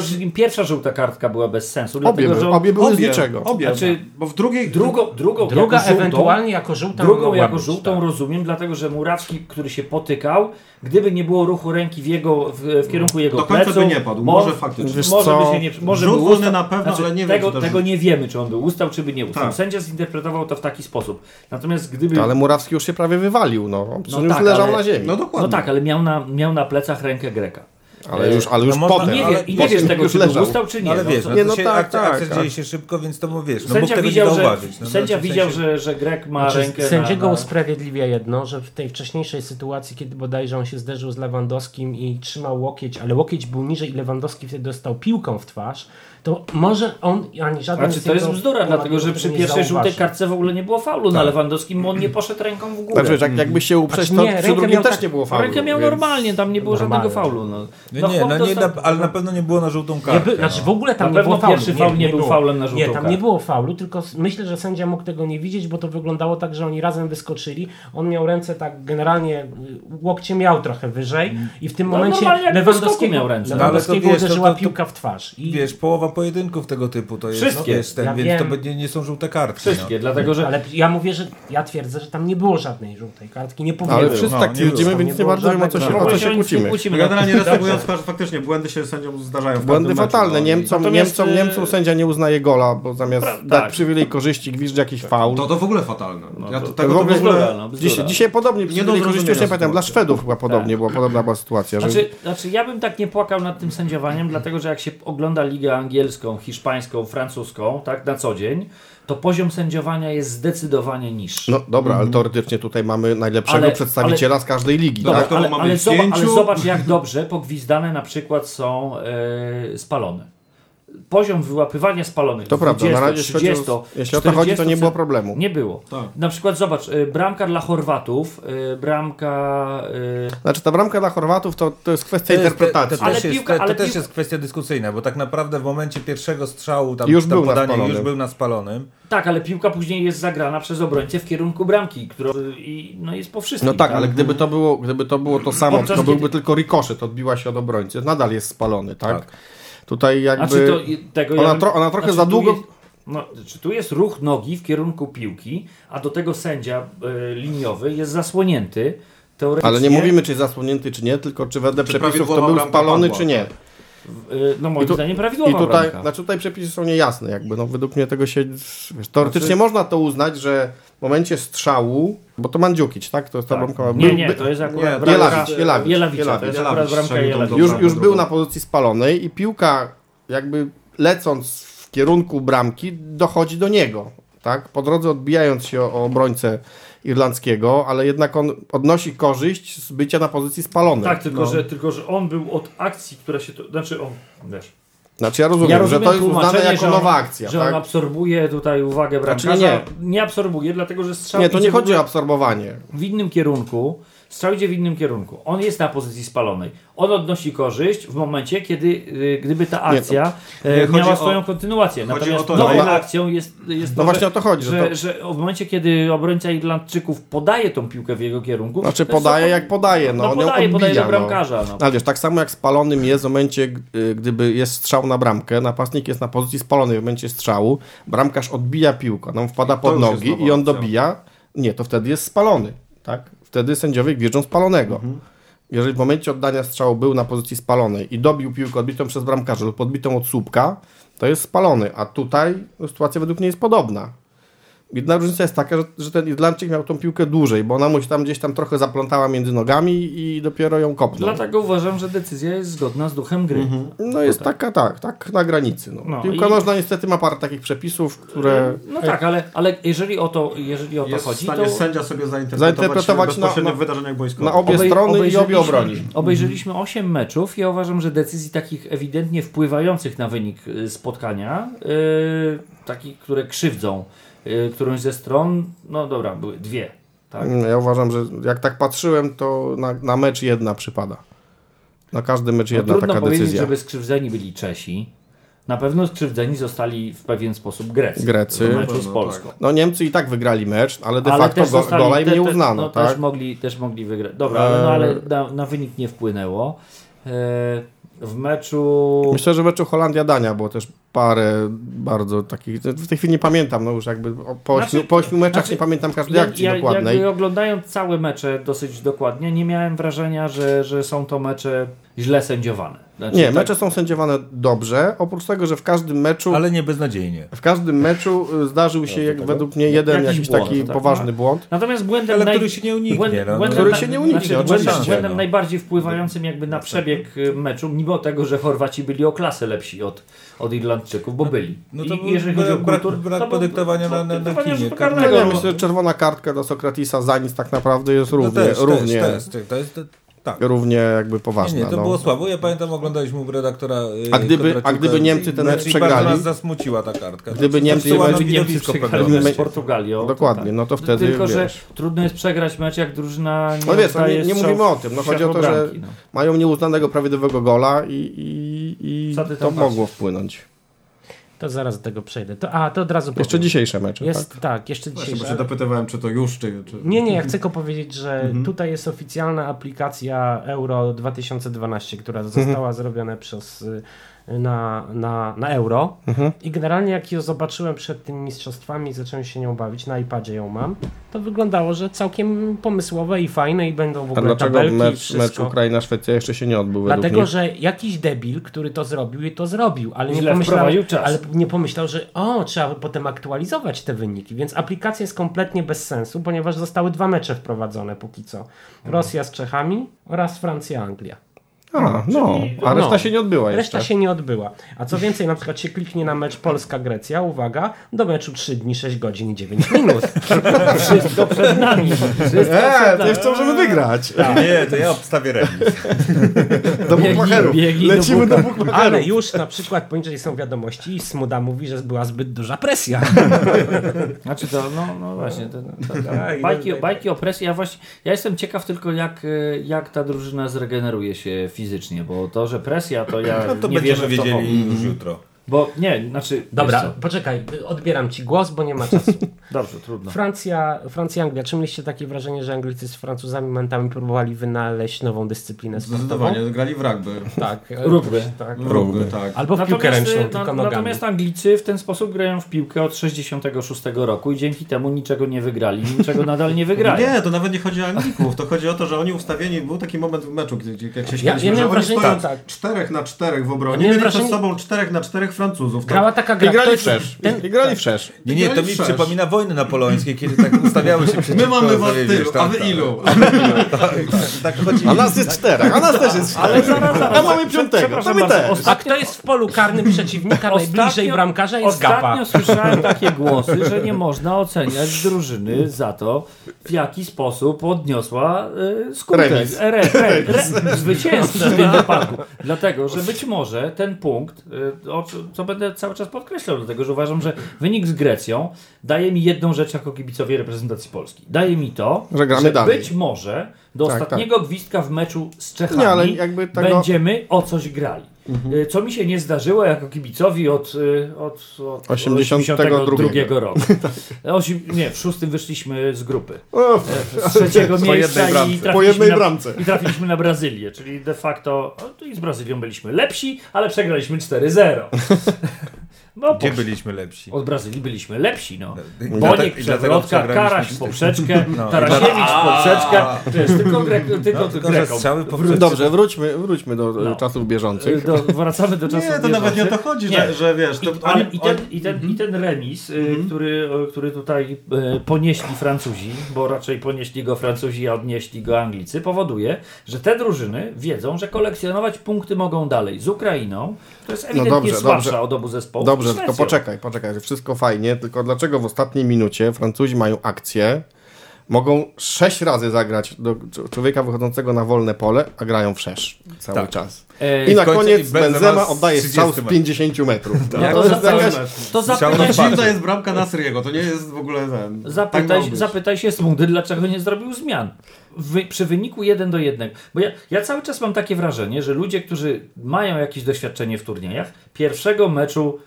wszystkim pierwsza żółta kartka była bez sensu, Obie, dlatego, że były- on, obie były z Obie, niczego. obie, Znaczy, bo w drugiej... drugą, drugą, Druga jako żółtą, ewentualnie jako żółta Drugą jako być, żółtą tak. rozumiem, dlatego że Murawski, który się gdyby nie było ruchu ręki w, jego, w, w kierunku jego Do końca pleców, by nie padł, mo- może faktycznie. Wiesz może co? by się nie, może Rzut wolny na pewno, znaczy, ale nie wiem, tego, to tego rzut. nie wiemy, czy on by ustał, czy by nie ustał. Tak. Sędzia zinterpretował to w taki sposób. Natomiast gdyby... To, ale Murawski już się prawie wywalił, no. On No już tak, leżał ale- na ziemi. No No, dokładnie. no tak, ale miał na, miał na plecach rękę Greka. Ale już, ale już No potem. Nie ale nie potem wiesz tego, już czy leżał. był ustał, czy nie. ale no, wiesz, no, Nie, to no się, tak, akcja, tak, akcja tak. dzieje się szybko, więc to mu wiesz, no Sędzia widział, nie że, zauważyć. No, sędzia w widział, sensie- że, że Grek ma Znaczy, rękę sędziego na, na... usprawiedliwia jedno, że w tej wcześniejszej sytuacji, kiedy bodajże on się zderzył z Lewandowskim i trzymał łokieć, ale łokieć był niżej i Lewandowski wtedy dostał piłką w twarz, to może on ani żaden Znaczy to jest bzdura, dlatego że przy nie pierwszej żółtej kartce w ogóle nie było faulu na Lewandowskim, bo on nie poszedł ręką w górę. Znaczy, jak, jakby się uprzeć, Znaczy to nie, przy drugim też tak- nie było faulu. Rękę miał więc- normalnie, tam nie było żadnego Normalnie. faulu. No, No nie, no nie dostał- na, ale na pewno nie było na żółtą Nie kartę. by, znaczy w ogóle tam Na nie pewno było faulu. pierwszy faul nie był było. faulem na żółtą Nie, tam kartę. nie było faulu, tylko myślę, że sędzia mógł tego nie widzieć, bo to wyglądało tak, że oni razem wyskoczyli. On miał ręce tak generalnie, y, łokcie miał trochę wyżej i w tym No, momencie skoku miał ręce. No, Lewandowskiego uderzyła piłka w twarz. I, Wiesz, połowa pojedynków tego typu to jest, Wszystkie. no, wiesz, ten, Ja więc wiem. to będzie, nie są żółte kartki. Wszystkie, dlatego że Ale ja mówię, że ja twierdzę, że tam nie było żadnej żółtej kartki, nie powinno Ale wszyscy No, tak twierdzimy, więc nie bardzo wiem o co się, o co się kłócimy. kłócimy. Generalnie rezygnując, faktycznie błędy się sędziom zdarzają w Błędy fatalne. no Niemcom, Natomiast, Niemcom, y- Niemcom sędzia nie uznaje gola, bo zamiast Pra- dać tak. przywilej korzyści, gwizdże jakiś faul. To to w ogóle fatalne. ja to, tego w ogóle- no. Dzisiaj, dzisiaj podobnie Nie do przywilej korzyści, już nie pamiętam, dla. Szwedów chyba podobnie była, podobna była sytuacja, Znaczy, znaczy, ja bym tak nie płakał nad tym sędziowaniem, dlatego że jak się ogląda ligę angielską, hiszpańską, francuską, tak, na co dzień, to poziom sędziowania jest zdecydowanie niższy. No dobra, ale teoretycznie tutaj mamy najlepszego Ale- przedstawiciela z każdej ligi, Dobra, tak? to ale, mamy ale, zobacz, ale zobacz, jak dobrze pogwizdane na przykład są e, spalone. Poziom wyłapywania spalonych. To prawda, na razie jeśli chodzi 30, o- jeśli o to chodzi, to nie było problemu. Nie było. Tak. Na przykład zobacz, e, bramka dla Chorwatów, e, bramka... e, Znaczy ta bramka dla Chorwatów to, to jest kwestia To jest- interpretacji. To, to, Ale też, jest, piłka- to, ale to też piłka- jest kwestia dyskusyjna, bo tak naprawdę w momencie pierwszego strzału tam, Już tam był na podanie spalonym. już był na spalonym. Tak, ale piłka później jest zagrana przez obrońcę w kierunku bramki, która i, no jest po wszystkim. No tak, ale gdyby to było, gdyby to, było to samo, Podczas to byłby kiedy- tylko rikoszet, odbiła się od obrońcy, nadal jest spalony, tak? Tak. Tutaj jakby... Znaczy to, i- tego ona ja bym- tro- ona trochę znaczy za długo- Jest, no, czy tu jest ruch nogi w kierunku piłki, a do tego sędzia y, liniowy jest zasłonięty. Teoretycznie, Ale nie mówimy, czy jest zasłonięty, czy nie, tylko czy wedle Czy przepisów to był spalony, czy nie. Y, no moim I tu- zdaniem I prawidłowa tutaj, bramka. znaczy tutaj przepisy są niejasne, jakby, no według mnie tego się, wiesz, teoretycznie można to uznać, że w momencie strzału, bo to Mandziukić, tak? To jest ta bramka... Nie, nie, to jest akurat Nie, bramka Jelawicz, Jelawicz, to Jelawicz. jest Jelawicz akurat bramka już, już był na pozycji spalonej i piłka jakby lecąc w kierunku bramki dochodzi do niego, tak? Po drodze odbijając się o, o obrońcę irlandzkiego, ale jednak on odnosi korzyść z bycia na pozycji spalonej. Tak, tylko, No. że, tylko że on był od akcji, która się... To, znaczy on, wiesz... Znaczy ja rozumiem, Ja rozumiem że to jest uznane jako nowa akcja, Że tak? on absorbuje tutaj uwagę Znaczy bramkarza. nie. nie absorbuje, dlatego że strzał Nie, to nie chodzi o absorbowanie. w innym kierunku. Strzał idzie w innym kierunku. On jest na pozycji spalonej. On odnosi korzyść w momencie, kiedy y, gdyby ta akcja nie, chodzi miała o- swoją kontynuację. Natomiast to, nową No, akcją jest, jest No to, właśnie o to chodzi, że to- że w momencie, kiedy obrońca Irlandczyków podaje tą piłkę w jego kierunku. Znaczy to podaje to- jak podaje, no, No on ją podaje, podaje do odbija, no. bramkarza. No. Ale wiesz, tak samo jak spalonym jest w momencie, y, gdyby jest strzał na bramkę, napastnik jest na pozycji spalonej w momencie strzału, bramkarz odbija piłkę, on wpada to pod nogi i on dobija, nie, to wtedy jest spalony, tak? Wtedy sędziowie gwierzą spalonego. Mhm. Jeżeli w momencie oddania strzału był na pozycji spalonej i dobił piłkę odbitą przez bramkarza lub podbitą od słupka, to jest spalony, a tutaj sytuacja według mnie jest podobna. Jedna różnica jest taka, że, że ten Irlandczyk miał tą piłkę dłużej, bo ona mu się tam gdzieś tam trochę zaplątała między nogami i dopiero ją kopnął. Dlatego uważam, że decyzja jest zgodna z duchem gry. No jest taka, tak, tak na granicy. No. No Piłka i- nożna niestety ma parę takich przepisów, które... No tak, ale, ale jeżeli o to, jeżeli o to Jest w chodzi, stanie to sędzia sobie zainterpretować, Zainterpretować na- na- w wydarzeniach boiskowych. na obie obej- strony i obie obroni. Obejrzeliśmy 8 meczów. Ja uważam, że decyzji takich ewidentnie wpływających na wynik y, spotkania, yy, takich, które krzywdzą którąś ze stron, no dobra, były dwie. Tak? Ja uważam, że jak tak patrzyłem, to na, na mecz jedna przypada. Na każdy mecz No, jedna trudno taka powiedzieć, decyzja. żeby skrzywdzeni byli Czesi. Na pewno skrzywdzeni zostali w pewien sposób Grecy. Grecy. W meczu z pewno, Polską. No Niemcy i tak wygrali mecz, ale de Ale facto go, gola im te- nie te- uznano, no, tak? Też mogli, też mogli wygrać. Dobra, ale, no, ale Eee. na, na wynik nie wpłynęło. Eee, w meczu... Myślę, że w meczu Holandia-Dania było też parę bardzo takich, w tej chwili nie pamiętam, no już jakby po, ośmiu, Znaczy- po ośmiu meczach znaczy, nie pamiętam każdej Ja, akcji ja, dokładnej. jakby oglądając całe mecze dosyć dokładnie, nie miałem wrażenia, że, że są to mecze źle sędziowane. Znaczy, Nie, tak- mecze są sędziowane dobrze, oprócz tego, że w każdym meczu Ale nie beznadziejnie. w każdym meczu y, zdarzył się jak, według mnie jeden Jakiś jakiś, błąd, taki tak. poważny błąd. Natomiast błędem, Ale naj... który się nie uniknie, błęd- no. błędem Który się nie uniknie, znaczy, błędem, oczywiście, błędem no. najbardziej wpływającym jakby na przebieg y, meczu, mimo tego, że Chorwaci byli o klasę lepsi od, od Irlandczyków, bo byli. No to I był jeżeli chodzi o brak- kultur, brak to był- podyktowania na- na- na kinie. Karnego. No nie, myślę, że czerwona kartka do Sokratisa za nic tak naprawdę jest No równie, też, równie, też, też, to jest, to, tak. równie jakby poważna. Nie, nie, to no. było słabo. Ja pamiętam, oglądaliśmy u redaktora. yy, A gdyby- a gdyby Niemcy ten mecz i przegrali? Bardzo nas zasmuciła ta kartka. Gdyby Niemcy- nam gdyby Niemcy widowisko przegrali z Portugalią. Dokładnie, tak. no to wtedy, Tylko, że trudno jest przegrać mecz, jak drużyna nie No wiesz, no nie, nie mówimy o tym. No chodzi o to, że bramki, no. mają nieuznanego prawidłowego gola i, i, i to mogło wpłynąć. To zaraz do tego przejdę. To, a, to od razu Jeszcze powiem. dzisiejsze mecze, Jest, tak? tak? jeszcze Właśnie, bo dzisiejsze. się dopytywałem, czy to już, czy... czy... Nie, nie, ja chcę tylko powiedzieć, że Mhm. tutaj jest oficjalna aplikacja Euro 2012, która została Mhm. zrobiona przez y, na, na, na Euro. Mhm. I generalnie jak ją zobaczyłem przed tymi mistrzostwami i zacząłem się nią bawić, na iPadzie ją mam, to wyglądało, że całkiem pomysłowe i fajne i będą w A ogóle dlaczego tabelki mecz, mecz Ukraina-Szwecja jeszcze się nie odbył Dlatego, że jakiś debil, który to zrobił i to zrobił, ale nie pomyślał, ale nie pomyślał, że o, trzeba potem aktualizować te wyniki, więc aplikacja jest kompletnie bez sensu, ponieważ zostały dwa mecze wprowadzone póki co. Rosja z Czechami oraz Francja-Anglia. A, no, a reszta no. się nie odbyła jeszcze. Reszta się nie odbyła. A co więcej, na przykład się kliknie na mecz Polska-Grecja, uwaga, do meczu 3 dni, 6 godzin i 9 minut. <laughs> Wszystko przed nami. Wszystko Eee, przed to jeszcze możemy wygrać. Nie, to ja obstawię remis. <laughs> Do bukmacherów. Lecimy do bukmacherów. Ale już na przykład poniżej są wiadomości i Smuda mówi, że była zbyt duża presja. <laughs> Znaczy to, no, no właśnie, to, to, to, Tak, bajki, no, bajki o presji, ja właśnie, ja jestem ciekaw tylko jak, e, jak ta drużyna zregeneruje się fizycznie, bo to, że presja, to ja No to nie wierzę będziemy w to, wiedzieli już jutro. Bo nie, znaczy, Dobra, poczekaj, odbieram ci głos, bo nie ma czasu. <laughs> dobrze, trudno. Francja, Francja, Anglia. Czy mieliście takie wrażenie, że Anglicy z Francuzami momentami próbowali wynaleźć nową dyscyplinę sportową? Zdecydowanie, grali w rugby. Tak. <laughs> Rugby. Tak. Rugby, tak. Albo w piłkę Natomiast, ręczną, e, tylko na- nogami. Natomiast Anglicy w ten sposób grają w piłkę od 66 roku i dzięki temu niczego nie wygrali, niczego nadal nie wygrają. <laughs> Nie, to nawet nie chodzi o Anglików, to chodzi o to, że oni ustawieni, był taki moment w meczu, gdzie, gdzie jak się Ja- śmialiśmy, ja że oni wrażenie, stoją tak. czterech na czterech w Ja obronie, mieli wrażenie- przed sobą czterech na czterech Francuzów. Grała taka I gra. to grali wszerz. ten- I grali wszerz. Nie, nie, to mi Wszerz. przypomina wojny napoleońskie, kiedy tak ustawiały się przeciwko My mamy was tylu, wiesz, a tak, wy tak. ilu? Tak chodzi. A nas jest czterech, a nas też jest Ale zaraz, zaraz. A mamy piątego, to my też. ostatnio- A kto jest w polu karnym przeciwnika najbliżej bramkarza jest ostatnio słyszałem takie <laughs> głosy, że nie można oceniać drużyny za to, w jaki sposób odniosła y, skutek. Remis. E, re, re, re, zwycięstwo w tym wypadku. Dlatego, że być może ten punkt, y, o, co będę cały czas podkreślał, dlatego że uważam, że wynik z Grecją daje mi jedną rzecz jako kibicowi reprezentacji Polski. Daje mi to, Że gramy dalej. być może do Tak, ostatniego gwizdka w meczu z Czechami Nie, będziemy o coś grali. Y, Co mi się nie zdarzyło jako kibicowi od, y, od, od 82 roku. <laughs> Osim, nie, w szóstym wyszliśmy z grupy. O, Z <laughs> trzeciego Po miejsca jednej bramce. i Po trafiliśmy, jednej na, bramce. i trafiliśmy na Brazylię, czyli de facto no, i z Brazylią byliśmy lepsi, ale przegraliśmy 4-0. <laughs> No, Gdzie po- byliśmy lepsi? Od Brazylii byliśmy lepsi, no. I Boniek, przewrotka, Karaś poprzeczkę, <laughs> No. Tarasiewicz w poprzeczkę. To jest tylko, grek, tylko, No, tylko, Grekom. prostu- Dobrze, wróćmy, wróćmy do No. e, czasów bieżących. Do, wracamy do czasów Nie, to nawet nie o to bieżących. chodzi, że, że wiesz... To, I, ale oni- i, ten, oni- i, ten, I ten remis, y, który, y, który tutaj y, ponieśli Francuzi, bo raczej ponieśli go Francuzi, a odnieśli go Anglicy, powoduje, że te drużyny wiedzą, że kolekcjonować punkty mogą dalej z Ukrainą. To jest ewidentnie No dobrze, słabsza dobrze. od obu zespołów. Dobrze, tylko poczekaj, poczekaj, że wszystko fajnie, tylko dlaczego w ostatniej minucie Francuzi mają akcję, mogą sześć razy zagrać do człowieka wychodzącego na wolne pole, a grają wszerz cały Tak. czas. I na koniec Benzema oddaje strzał z 30 50 metrów. no to to, jest jakaś... to zapytaj, Dziwna jest bramka Nasriego, to nie jest w ogóle ten... tak zapytaj, być. zapytaj się Smudy, dlaczego nie zrobił zmian. Wy, przy wyniku 1 do 1. Bo ja, ja cały czas mam takie wrażenie, że ludzie, którzy mają jakieś doświadczenie w turniejach, pierwszego meczu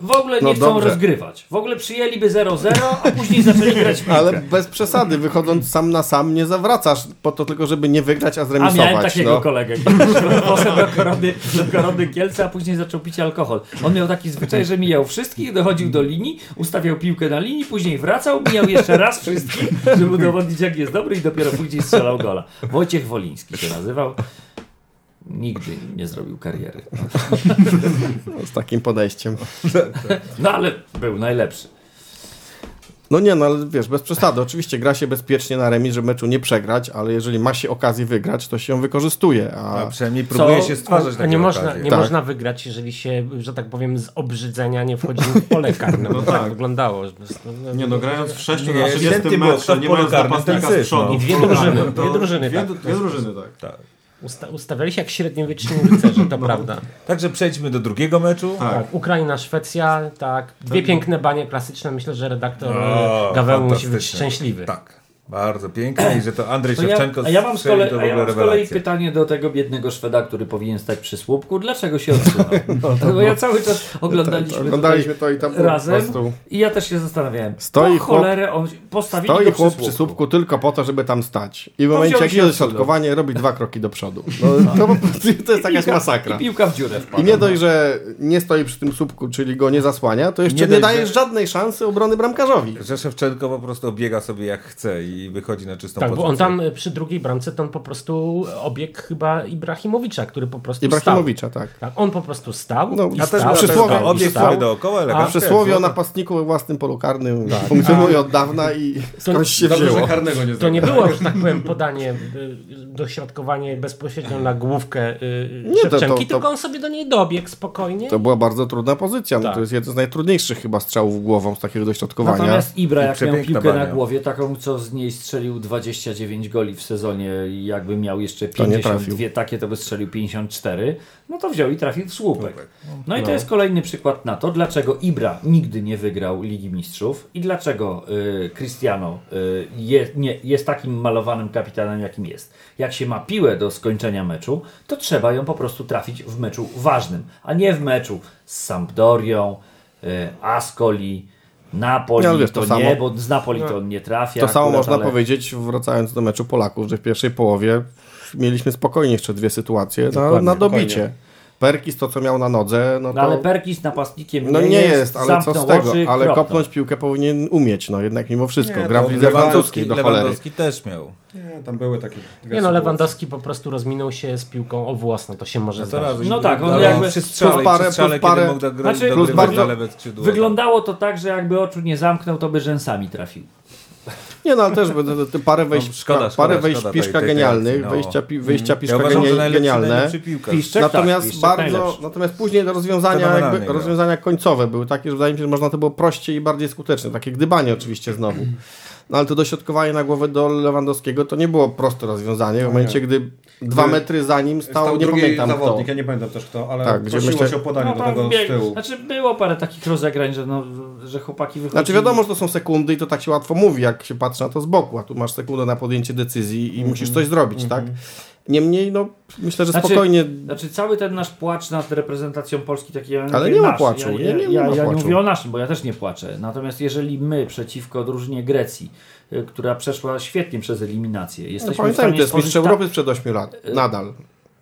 w ogóle nie No chcą dobrze. rozgrywać. W ogóle przyjęliby 0-0, a później zaczęli grać w <laughs> piłkę. Ale bez przesady, wychodząc sam na sam nie zawracasz po to tylko, żeby nie wygrać, a A zremisować. miałem takiego no. kolegę. <laughs> Poszedł do korony, do korony Kielce, a później zaczął pić alkohol. On miał taki zwyczaj, że mijał wszystkich, dochodził do linii, ustawiał piłkę na linii, później wracał, mijał jeszcze raz wszystkich, żeby udowodnić, jak jest dobry i dopiero później strzelał gola. Wojciech Woliński się nazywał. Nigdy nie zrobił kariery. Z takim podejściem. No ale był najlepszy. No nie, no ale wiesz, bez przesady. Oczywiście gra się bezpiecznie na remis, żeby meczu nie przegrać, ale jeżeli ma się okazję wygrać, to się ją wykorzystuje. A A przynajmniej próbuje Co? się stwarzać takie nie można, okazje. nie Tak. można wygrać, jeżeli się, że tak powiem, z obrzydzenia nie wchodzi w pole karne. No, No tak. tak. wyglądało. No, Nie no, grając w 6 Nie, na ewidentnie 30 było, kto metrze, w nie mając napastnika z przodu. no. I dwie drużyny, dwie drużyny, tak. dwie drużyny, tak. Tak. Usta ustawiali się jak średniowieczni rycerze, to prawda. Także przejdźmy do drugiego meczu. Tak. Tak, Ukraina, Szwecja, tak. Dwie piękne banie klasyczne. Myślę, że redaktor O, Gaweł musi być szczęśliwy. Tak. Bardzo pięknie i że to Andrzej To ja, Szewczenko a ja mam z kolei, to w a ja ogóle mam z kolei pytanie do tego biednego Szweda, który powinien stać przy słupku. Dlaczego się odsunął? <laughs> No, Bo ja cały czas oglądaliśmy, Oglądaliśmy tutaj to i tam razem prostu. i ja też się zastanawiałem. Stoi po chłop- cholerę on postawili Stoi go chłop przy przy słupku. tylko po to, żeby tam stać. I w No momencie, jak się jest odsunął. środkowanie, robi dwa kroki do przodu. No, to, po prostu, to jest jakaś masakra. I piłka w dziurę wpadła. I nie dość, że nie stoi przy tym słupku, czyli go nie zasłania, to jeszcze Nie nie, dość, daje że- żadnej szansy obrony bramkarzowi. Że Szewczenko po prostu obiega sobie jak chce i wychodzi na czystą Tak, bo on tam e, przy drugiej bramce to on po prostu obiegł chyba Ibrahimowicza, który po prostu Ibrahimowicza, tak. stał. Tak, on po prostu stał No, i a też stał, przysłowie- stał, i obieg stał. dookoła, A przysłowie o napastniku we własnym polu karnym <laughs> funkcjonuje od dawna i skądś się Dobrze, wzięło. karnego nie To nie było, że tak powiem, podanie, y, dośrodkowanie bezpośrednio na główkę y, Nie, to- to- tylko on sobie do niej dobiegł spokojnie. To była bardzo trudna pozycja. No, Tak. to jest jeden z najtrudniejszych chyba strzałów głową z takiego dośrodkowania. Natomiast Ibra, I jak miał piłkę na głowie, taką, co z niej strzelił 29 goli w sezonie i jakby miał jeszcze To nie 52 trafił. takie, to by strzelił 54, no to wziął i trafił w słupek. No i to jest kolejny przykład na to, dlaczego Ibra nigdy nie wygrał Ligi Mistrzów i dlaczego y, Cristiano y, je, nie, jest takim malowanym kapitanem, jakim jest. Jak się ma piłę do skończenia meczu, to trzeba ją po prostu trafić w meczu ważnym, a nie w meczu z Sampdorią, y, Ascoli, Napoli, ale wiesz, to, to samo- nie, bo z Napoli to on nie trafia. To samo akurat, można ale... powiedzieć, wracając do meczu Polaków, że w pierwszej połowie mieliśmy spokojnie jeszcze dwie sytuacje na, Dokładnie, na dobicie. dokładnie. Perkis to, co miał na nodze, no to... No ale Perkis napastnikiem No nie, nie jest, ale co z tego? Oczy, ale kopnąć piłkę powinien umieć, no jednak mimo wszystko. Nie, Gra to w lidze francuskiej do cholery. Lewandowski też miał. Nie, tam były takie... Nie no, Lewandowski po prostu rozminął się z piłką o włos, no to się może No to. No tak, on jakby- plus parę- plus parę- kiedy mógł dogry, Znaczy, plus bardzo-. Wyglądało to tak, że jakby oczu nie zamknął, to by rzęsami trafił. Nie no, ale też by- te- te parę wejść, No, szkoda, parę szkoda, wejść szkoda Piszka tej- tej genialnych, no. wejścia, pi, wyjścia Piszka Ja uważam, najlepszy, genialne. najlepszy piłkarz. Piszczek Natomiast tak, Piszczek bardzo, najlepszy. natomiast później te rozwiązania, jakby, rozwiązania końcowe były takie, że wydaje mi się, że można to było prościej i bardziej skuteczne. Takie gdybanie oczywiście znowu. No ale to dośrodkowanie na głowę do Lewandowskiego to nie było proste rozwiązanie. W momencie, gdy dwa Gdy metry za nim stał, Stał nie drugi pamiętam zawodnik, kto. ja nie pamiętam też kto, ale Tak, gdzie prosiło myślę- się o podanie No, do tego bieg- z tyłu. Znaczy było parę takich rozegrań, że, no, że chłopaki wychodzili. Znaczy wiadomo, że to są sekundy i to tak się łatwo mówi, jak się patrzy na to z boku, a tu masz sekundę na podjęcie decyzji i Mhm. musisz coś zrobić, tak? Niemniej, no myślę, że Znaczy, spokojnie... Znaczy cały ten nasz płacz nad reprezentacją Polski taki ja Ale nie ma nasz. płaczu, Ja, nie, ja, nie, nie ja, ma ja nie płaczu. mówię o naszym, bo ja też nie płaczę. Natomiast jeżeli my przeciwko drużynie Grecji, y, która przeszła świetnie przez eliminację, No, jesteśmy w pamiętajmy, stanie to jest mistrz Europy sprzed 8 lat, nadal.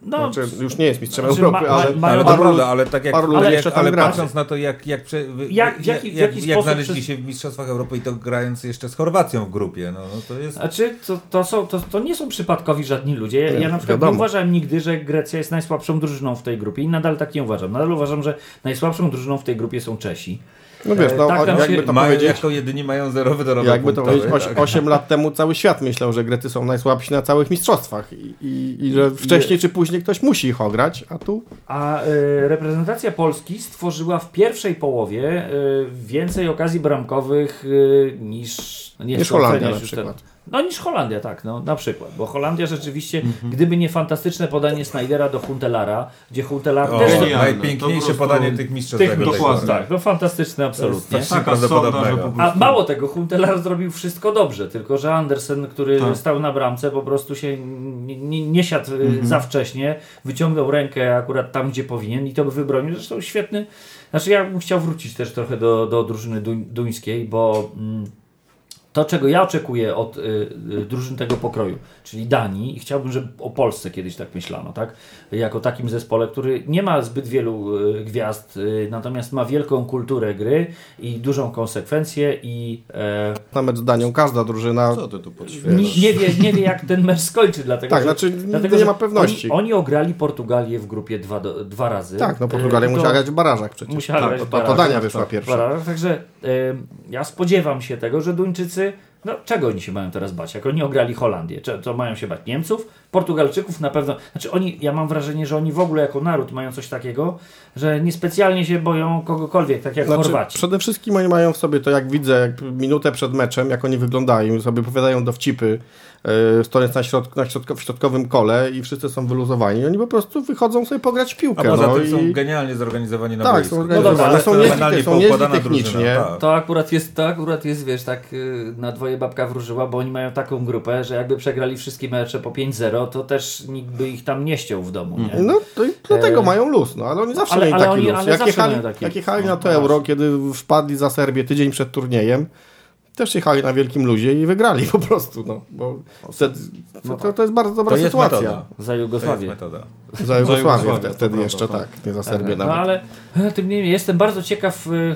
No, Znaczy, już nie jest mistrzem Znaczy, Europy, ma- ma- ale, mają- Ale to paru, prawda, ale tak jak, paru ale, jak, ale patrząc na to, jak, jak, prze, Jak- jak, jak sposób znaleźli przez- się w Mistrzostwach Europy i to grając jeszcze z Chorwacją w grupie, no, no to jest... Znaczy, to, to, są, to, to nie są przypadkowi żadni ludzie. Ja, ja na przykład wiadomo. nie uważałem nigdy, że Grecja jest najsłabszą drużyną w tej grupie i nadal tak nie uważam. Nadal uważam, że najsłabszą drużyną w tej grupie są Czesi. No wiesz, no, tak jakby się- to mają, powiedzieć, jako jedyni mają zerowy dorobek jakby to punktowy, powiedzieć, oś, tak. 8 lat temu cały świat myślał, że Grecy są najsłabsi na całych mistrzostwach i, i, i że wcześniej czy później ktoś musi ich ograć, a tu A y, reprezentacja Polski stworzyła w pierwszej połowie y, więcej okazji bramkowych y, niż... no Nie niż Holandia na przykład. Ten, no niż Holandia, tak, no, na przykład. Bo Holandia rzeczywiście, Mhm. gdyby nie fantastyczne podanie Snydera do Huntelara, gdzie Huntelar O, też... To najpiękniejsze podanie tych mistrzostw Tych tego dokładnie, tak, no fantastyczne absolutnie. Coś Taka sonda, że po A mało tego, Huntelar zrobił wszystko dobrze, tylko że Andersen, który Tak. stał na bramce, po prostu się nie, nie, siadł y, Mhm. za wcześnie, wyciągnął rękę akurat tam, gdzie powinien i to by wybronił. Zresztą świetny. Znaczy, ja bym chciał wrócić też trochę do, do drużyny duń, duńskiej, bo mm, to, czego ja oczekuję od y, y, drużyn tego pokroju, czyli Danii, i chciałbym, żeby o Polsce kiedyś tak myślano, tak? Jako takim zespole, który nie ma zbyt wielu y, gwiazd, y, natomiast ma wielką kulturę gry i dużą konsekwencję i e, na mecz z Danią każda drużyna Co ty tu nie, podświetlasz? nie, wie, nie wie, jak ten mecz skończy, dlatego Tak, że, znaczy dlatego, nie ma pewności. Oni, oni ograli Portugalię w grupie dwa, do, dwa razy. Tak, no Portugalia E, to- musiała grać w barażach przecież. Musiała tak, grać to, w to, to barażach, Dania wyszła tak, pierwsza. barażach, Także e, ja spodziewam się tego, że Duńczycy, no czego oni się mają teraz bać? Jak oni ograli Holandię, to mają się bać Niemców, Portugalczyków na pewno. Znaczy oni, ja mam wrażenie, że oni w ogóle jako naród mają coś takiego, że niespecjalnie się boją kogokolwiek, tak jak Znaczy, Chorwaci. przede wszystkim oni mają w sobie to, jak widzę, jak minutę przed meczem, jak oni wyglądają, sobie opowiadają dowcipy, yy, stojąc na, środku, na środko, w środkowym kole i wszyscy są wyluzowani. Oni po prostu wychodzą sobie pograć w A piłkę. poza no, tym są i... genialnie zorganizowani na Tak, boisku. są dobra, zorganizowani. ale są nieźli, są nieźli technicznie. tak. To akurat jest, to akurat jest, wiesz, tak y, na dwoje babka wróżyła, bo oni mają taką grupę, że jakby przegrali wszystkie mecze po 5-0, to też nikt by ich tam nie ściął w domu, nie? No to i dlatego E, mają luz, no ale oni zawsze ale- mieli ale taki oni- luz. Jak jechali, jak jechali No, na to no euro, kiedy wpadli za Serbię tydzień przed turniejem, też jechali na wielkim luzie i wygrali po prostu, no, bo to, to, to jest bardzo dobra To jest sytuacja. metoda. Za To jest Jugosławię. metoda. Za Jugosławię Jugosławię, wtedy, jeszcze tak. nie za Serbię No nawet. ale e, tym niemniej jestem bardzo ciekaw e, e,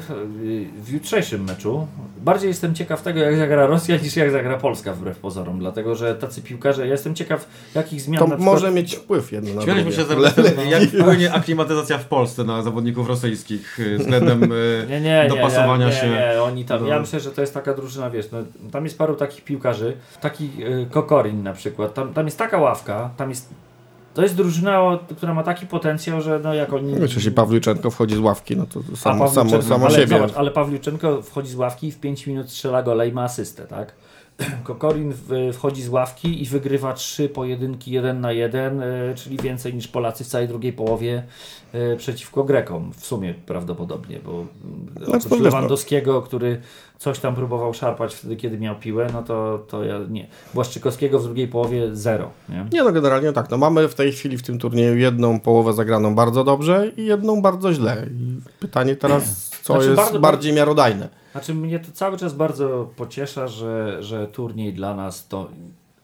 w jutrzejszym meczu. Bardziej jestem ciekaw tego, jak zagra Rosja, niż jak zagra Polska wbrew pozorom, dlatego że tacy piłkarze, ja jestem ciekaw, jakich zmian To na przykład... może mieć wpływ jedno na drugie. się z Ernestem, <laughs> jak wpłynie aklimatyzacja w Polsce na zawodników rosyjskich względem Nie, nie, nie, dopasowania nie, się. nie, nie, oni tam, do- ja myślę, że to jest taka drużyna, wiesz, no, tam jest paru takich piłkarzy, taki y, Kokorin na przykład, tam, tam jest taka ławka, tam jest, to jest drużyna, która ma taki potencjał, że no jak oni... Wiesz, Jeśli Pawliczenko wchodzi z ławki, no to samo, samo, Pawliuczenko- samo ale, siebie. Zobacz, ale Pawliuczenko wchodzi z ławki i w 5 minut strzela gola i ma asystę, tak? <clears throat> Kokorin wchodzi z ławki i wygrywa trzy pojedynki jeden na jeden, y, czyli więcej niż Polacy w całej drugiej połowie y, przeciwko Grekom w sumie prawdopodobnie, bo mm, to oprócz no. Lewandowskiego, który coś tam próbował szarpać wtedy, kiedy miał piłę, no to, to ja nie. Błaszczykowskiego w drugiej połowie zero, nie? Nie no, generalnie tak. No, mamy w tej chwili w tym turnieju jedną połowę zagraną bardzo dobrze i jedną bardzo źle. I pytanie teraz, co Znaczy, jest bardzo- bardziej miarodajne. Znaczy mnie to cały czas bardzo pociesza, że, że turniej dla nas to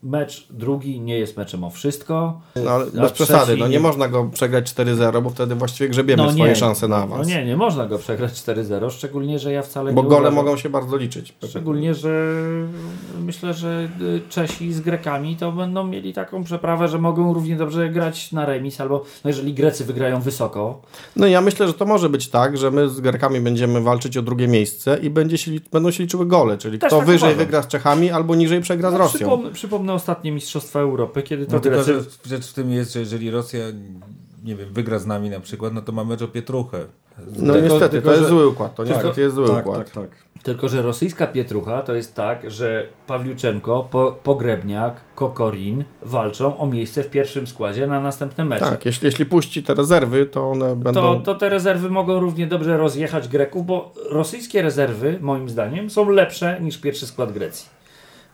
mecz drugi nie jest meczem o wszystko. No, ale bez przesady, no nie nie- można go przegrać 4-0, bo wtedy właściwie grzebiemy swoje szanse na awans. No nie, nie można go przegrać 4-0, szczególnie, że ja wcale bo nie gole uważam, mogą się bardzo liczyć. Szczególnie, że myślę, że y, Czesi z Grekami to będą mieli taką przeprawę, że mogą równie dobrze grać na remis, albo no jeżeli Grecy wygrają wysoko, No i ja myślę, że to może być tak, że my z Grekami będziemy walczyć o drugie miejsce i będzie się, będą się liczyły gole, czyli Też kto tak wyżej uważam. wygra z Czechami albo niżej przegra z no, Rosją. przypom- przypomnę ostatnie Mistrzostwa Europy, kiedy to No tylko, Grecy... że rzecz w tym jest, że jeżeli Rosja nie wiem, wygra z nami na przykład, no to ma mecz o pietruchę. No Tylko- niestety, tylko, to jest że- zły układ, to Tak, niestety jest zły tak, układ. tak, tak. Tylko, że rosyjska pietrucha to jest tak, że Pawliuczenko, po, Pogrebniak, Kokorin walczą o miejsce w pierwszym składzie na następne mecze. Tak, jeśli, jeśli puści te rezerwy, to one będą... To, to te rezerwy mogą równie dobrze rozjechać Greków, bo rosyjskie rezerwy, moim zdaniem, są lepsze niż pierwszy skład Grecji.